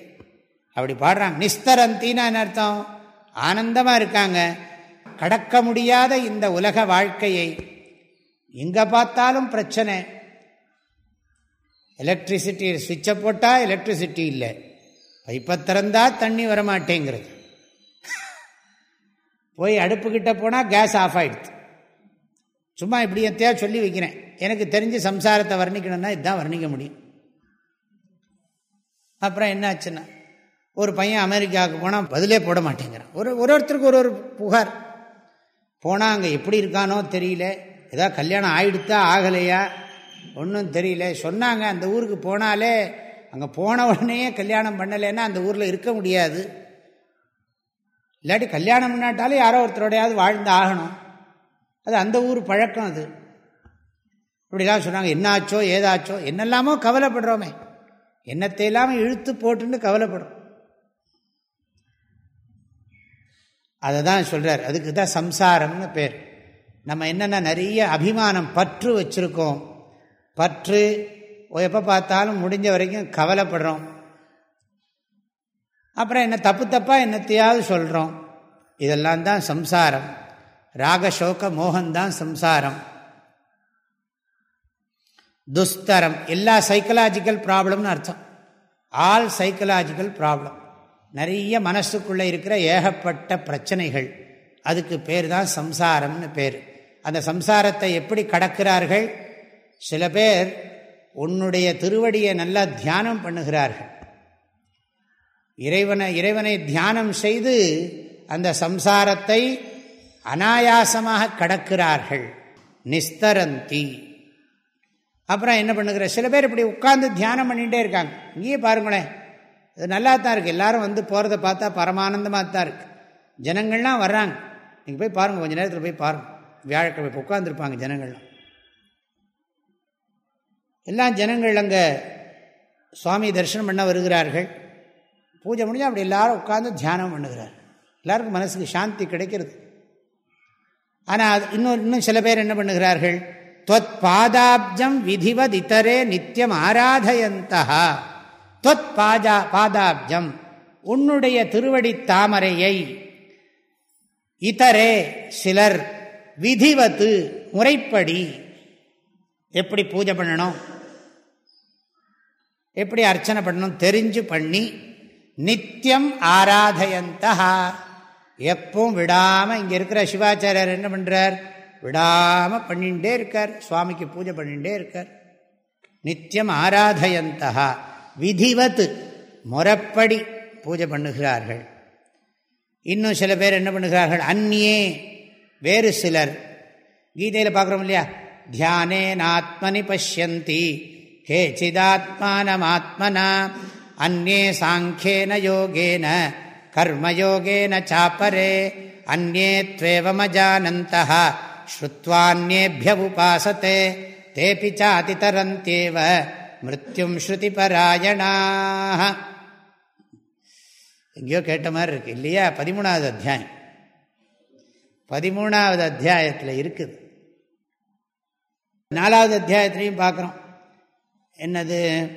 அப்படி பாடுறாங்க. நிஸ்தரந்தின்னு அர்த்தம்? ஆனந்தமாக இருக்காங்க. கடக்க முடியாத இந்த உலக வாழ்க்கையை எங்கே பார்த்தாலும் பிரச்சனை. எலக்ட்ரிசிட்டி சுவிட்சை போட்டால் எலக்ட்ரிசிட்டி இல்லை. பைப்பை திறந்தால் தண்ணி வரமாட்டேங்கிறது. போய் அடுப்புக்கிட்ட போனால் கேஸ் ஆஃப் ஆகிடுது சும்மா இப்படி எத்தையா சொல்லி வைக்கிறேன். எனக்கு தெரிஞ்சு சம்சாரத்தை வர்ணிக்கணும்னா இதுதான் வர்ணிக்க முடியும். அப்புறம் என்ன ஆச்சுன்னா ஒரு பையன் அமெரிக்காவுக்கு போனால் பதிலே போட மாட்டேங்கிறான். ஒரு ஒரு ஒருத்தருக்கு ஒரு ஒரு புகார். போனால் அங்கே எப்படி இருக்கானோ தெரியல. ஏதாவது கல்யாணம் ஆயிடுத்தா ஆகலையா? ஒன்றும் தெரியல. சொன்னாங்க அந்த ஊருக்கு போனாலே அங்கே போன உடனே கல்யாணம் பண்ணலைன்னா அந்த ஊரில் இருக்க முடியாது. இல்லாட்டி கல்யாணம் பண்ணாட்டாலும் யாரோ ஒருத்தரோடையாவது வாழ்ந்து ஆகணும். அது அந்த ஊர் பழக்கம் அது. இப்படிலாம் சொன்னாங்க. என்னாச்சோ ஏதாச்சோ என்னெல்லாமோ கவலைப்படுறோமே. என்னத்தை இல்லாமல் இழுத்து போட்டுன்னு கவலைப்படுறோம். அதை தான் சொல்கிறார் அதுக்கு தான் சம்சாரம்னு பேர். நம்ம என்னென்ன நிறைய அபிமானம் பற்று வச்சுருக்கோம். பற்று எப்போ பார்த்தாலும் முடிஞ்ச வரைக்கும் கவலைப்படுறோம். அப்புறம் என்ன தப்பு தப்பாக என்னத்தையாவது சொல்கிறோம் இதெல்லாம் தான் சம்சாரம். ராகசோக மோகன்தான் சம்சாரம். துஸ்தரம் எல்லா சைக்கலாஜிக்கல் ப்ராப்ளம்னு அர்த்தம். ஆல் சைக்கலாஜிக்கல் ப்ராப்ளம் நிறைய மனசுக்குள்ளே இருக்கிற ஏகப்பட்ட பிரச்சனைகள். அதுக்கு பேர் தான் சம்சாரம்னு பேர். அந்த சம்சாரத்தை எப்படி கடக்கிறார்கள்? சில பேர் உன்னுடைய திருவடியை நல்லா தியானம் பண்ணுகிறார்கள். இறைவனை இறைவனை தியானம் செய்து அந்த சம்சாரத்தை அனாயாசமாக கடக்கிறார்கள். நிஸ்தரந்தி. அப்புறம் என்ன பண்ணுகிற? சில பேர் இப்படி உட்கார்ந்து தியானம் பண்ணிகிட்டே இருக்காங்க. இங்கேயே பாருங்களேன். அது நல்லா தான் இருக்குது எல்லாரும் வந்து போகிறத பார்த்தா பரமானந்தமாக தான் இருக்குது ஜனங்கள்லாம் வர்றாங்க. நீங்கள் போய் பாருங்கள் கொஞ்சம் நேரத்தில் போய் பாருங்கள் வியாழக்கிழமை இப்போ உட்காந்துருப்பாங்க ஜனங்கள்லாம். எல்லாம் ஜனங்கள் அங்கே சுவாமி தரிசனம் பண்ண வருகிறார்கள். பூஜை முடிஞ்சு அப்படி எல்லாரும் உட்காந்து தியானம் பண்ணுகிறார் எல்லாருக்கும் மனசுக்கு சாந்தி கிடைக்கிறது. ஆனால் இன்னும் இன்னும் சில பேர் என்ன பண்ணுகிறார்கள்? தொத் பாதாப்ஜம் விதிவத் இத்தரே நித்தியம் ஆராதயந்தா தொத் பாஜா பாதாப்ஜம். உன்னுடைய திருவடி தாமரையை இதரே சிலர் விதிவத்து முறைப்படி. எப்படி பூஜை பண்ணணும்? எப்படி அர்ச்சனை பண்ணணும்? தெரிஞ்சு பண்ணி நித்தியம் ஆராதயந்தா எப்பவும் விடாமல் இங்கே இருக்கிற சிவாச்சாரியர் என்ன பண்ணுறார் விடாமல் பண்ணிகிட்டே இருக்கார். சுவாமிக்கு பூஜை பண்ணிகிட்டே இருக்கார். நித்தியம் ஆராதயந்தா விதிவத் முறப்படி பூஜை பண்ணுகிறார்கள். இன்னும் சில பேர் என்ன பண்ணுகிறார்கள்? அந்நியே வேறு சிலர். கீதையில் பார்க்குறோம் இல்லையா? தியானே நாத்மனி பசியந்தி ஹே சிதாத்மானமாத்மனா அந்நே சாங்கேன யோகேன கர்மயோகேன சாப்பரே அந்நே துவேவமஜானந்த ஸ்ருத்வான்யேபிய உபாசத்தே தேபி சாதிதரந்தேவ மிருத்யும் ஸ்ருதி பராயணாக எங்கேயோ கேட்ட மாதிரி இருக்கு. இல்லையா? பதிமூணாவது அத்தியாயம். பதிமூணாவது அத்தியாயத்தில் இருக்குது. நாலாவது அத்தியாயத்திலையும் பார்க்குறோம். என்னது?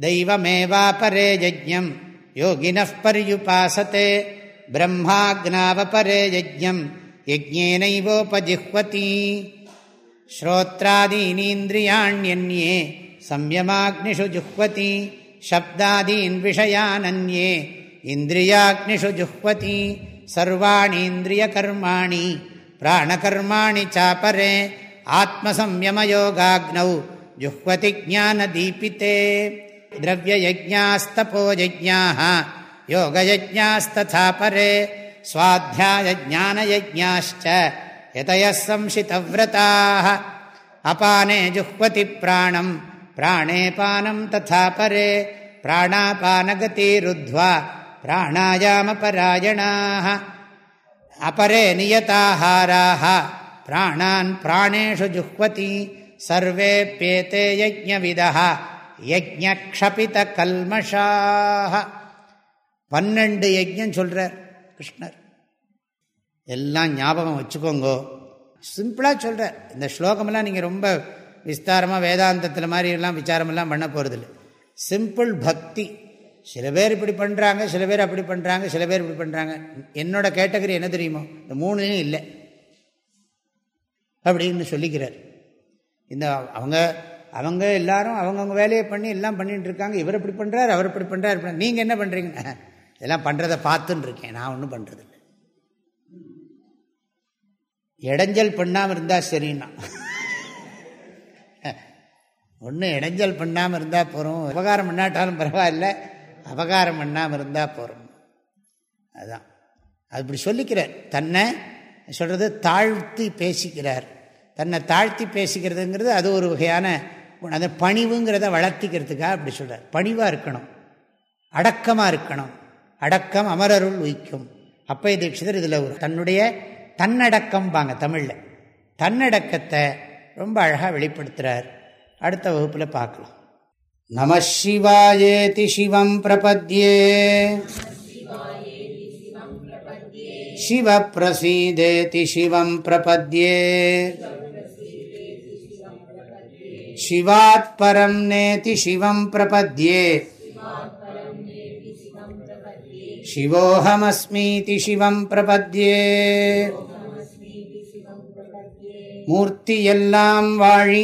தெய்வமேவா பரே யஜ்யம். யோகின பரியுபாசத்தே. பிரம்மாக்னாவபரே யஜ்யம். யஜ்ஞேனைவோபஜிஹ்வதி. ஸ்ரோத்ராதீனீந்திரியாண்யே संयमाग्निषु जुह्वति शब्दादीन् विषयानन्ये इन्द्रियाग्निषु जुह्वति सर्वाणीन्द्रियकर्माणि प्राणकर्माणि चापरे आत्मसंयमयोगाग्नौ जुह्वति ज्ञानदीपिते द्रव्ययज्ञास्तपोयज्ञाः योगयज्ञास्तथा परे स्वाध्यायज्ञानयज्ञाश्च यतयः संशितव्रताः अपाने जुह्वति प्राणम् பிராணேபானம் ததா பரே பிராணாபானகதிருத்வா பிராணாயாமபராயணாக அபரே நியதாஹாராக பிராணான் பிராணேஷு ஜுஹ்வதி சர்வேப்பியேதே யஜ்ஞவிதா யஜ்ஞக்ஷபித கல்மஷாக பன்னெண்டு யஜ்யம் சொல்கிறார் கிருஷ்ணர். எல்லாம் ஞாபகம் வச்சுக்கோங்கோ. சிம்பிளாக சொல்கிறார் இந்த ஸ்லோகமெல்லாம் நீங்கள் ரொம்ப விஸ்தாரமாக வேதாந்தத்தில் மாதிரிலாம் விசாரமெல்லாம் பண்ண போகிறதில்ல சிம்பிள் பக்தி சில பேர் இப்படி பண்ணுறாங்க சில பேர் அப்படி பண்ணுறாங்க சில பேர் இப்படி பண்ணுறாங்க என்னோட கேட்டகரி என்ன தெரியுமோ? இந்த மூணுலேயும் இல்லை. அப்படின்னு சொல்லிக்கிறார். இந்த அவங்க அவங்க எல்லாரும் அவங்கவுங்க வேலையை பண்ணி எல்லாம் பண்ணிட்டு இருக்காங்க. இவர் இப்படி பண்ணுறாரு அவர் இப்படி பண்ணுறாரு நீங்கள் என்ன பண்ணுறீங்க இதெல்லாம் பண்ணுறதை பார்த்துன்னு இருக்கேன். நான் ஒன்றும் பண்ணுறதில்லை இடைஞ்சல் பண்ணாமல் இருந்தால் சரின்னா. ஒன்றும் இடைஞ்சல் பண்ணாமல் இருந்தால் போகிறோம் அபகாரம் பண்ணாட்டாலும் பரவாயில்ல. அபகாரம் பண்ணாமல் இருந்தால் போகிறோம் அதுதான் அது இப்படி சொல்லிக்கிறார். தன்னை சொல்கிறது தாழ்த்தி பேசிக்கிறார். தன்னை தாழ்த்தி பேசிக்கிறதுங்கிறது அது ஒரு வகையான அந்த பணிவுங்கிறத வளர்த்திக்கிறதுக்காக அப்படி சொல்கிறார் பணிவாக இருக்கணும். அடக்கமாக இருக்கணும். அடக்கம் அமரருள் உயிக்கும். அப்பய தீட்சிதர் இதில் ஒரு தன்னுடைய தன்னடக்கம்பாங்க தமிழில். தன்னடக்கத்தை ரொம்ப அழகாக வெளிப்படுத்துகிறார் அடுத்த வகுப்பில் பார்க்கலாம் நம சிவாயேதி சிவம் பிரபத்யே சிவ பிரசீதேதி சிவம் பிரபத்யே शिवात् परं नेति शिवं प्रपद्ये शिवोऽहमस्मीति शिवं प्रपद्ये மூர்த்தி எல்லாம் வாழி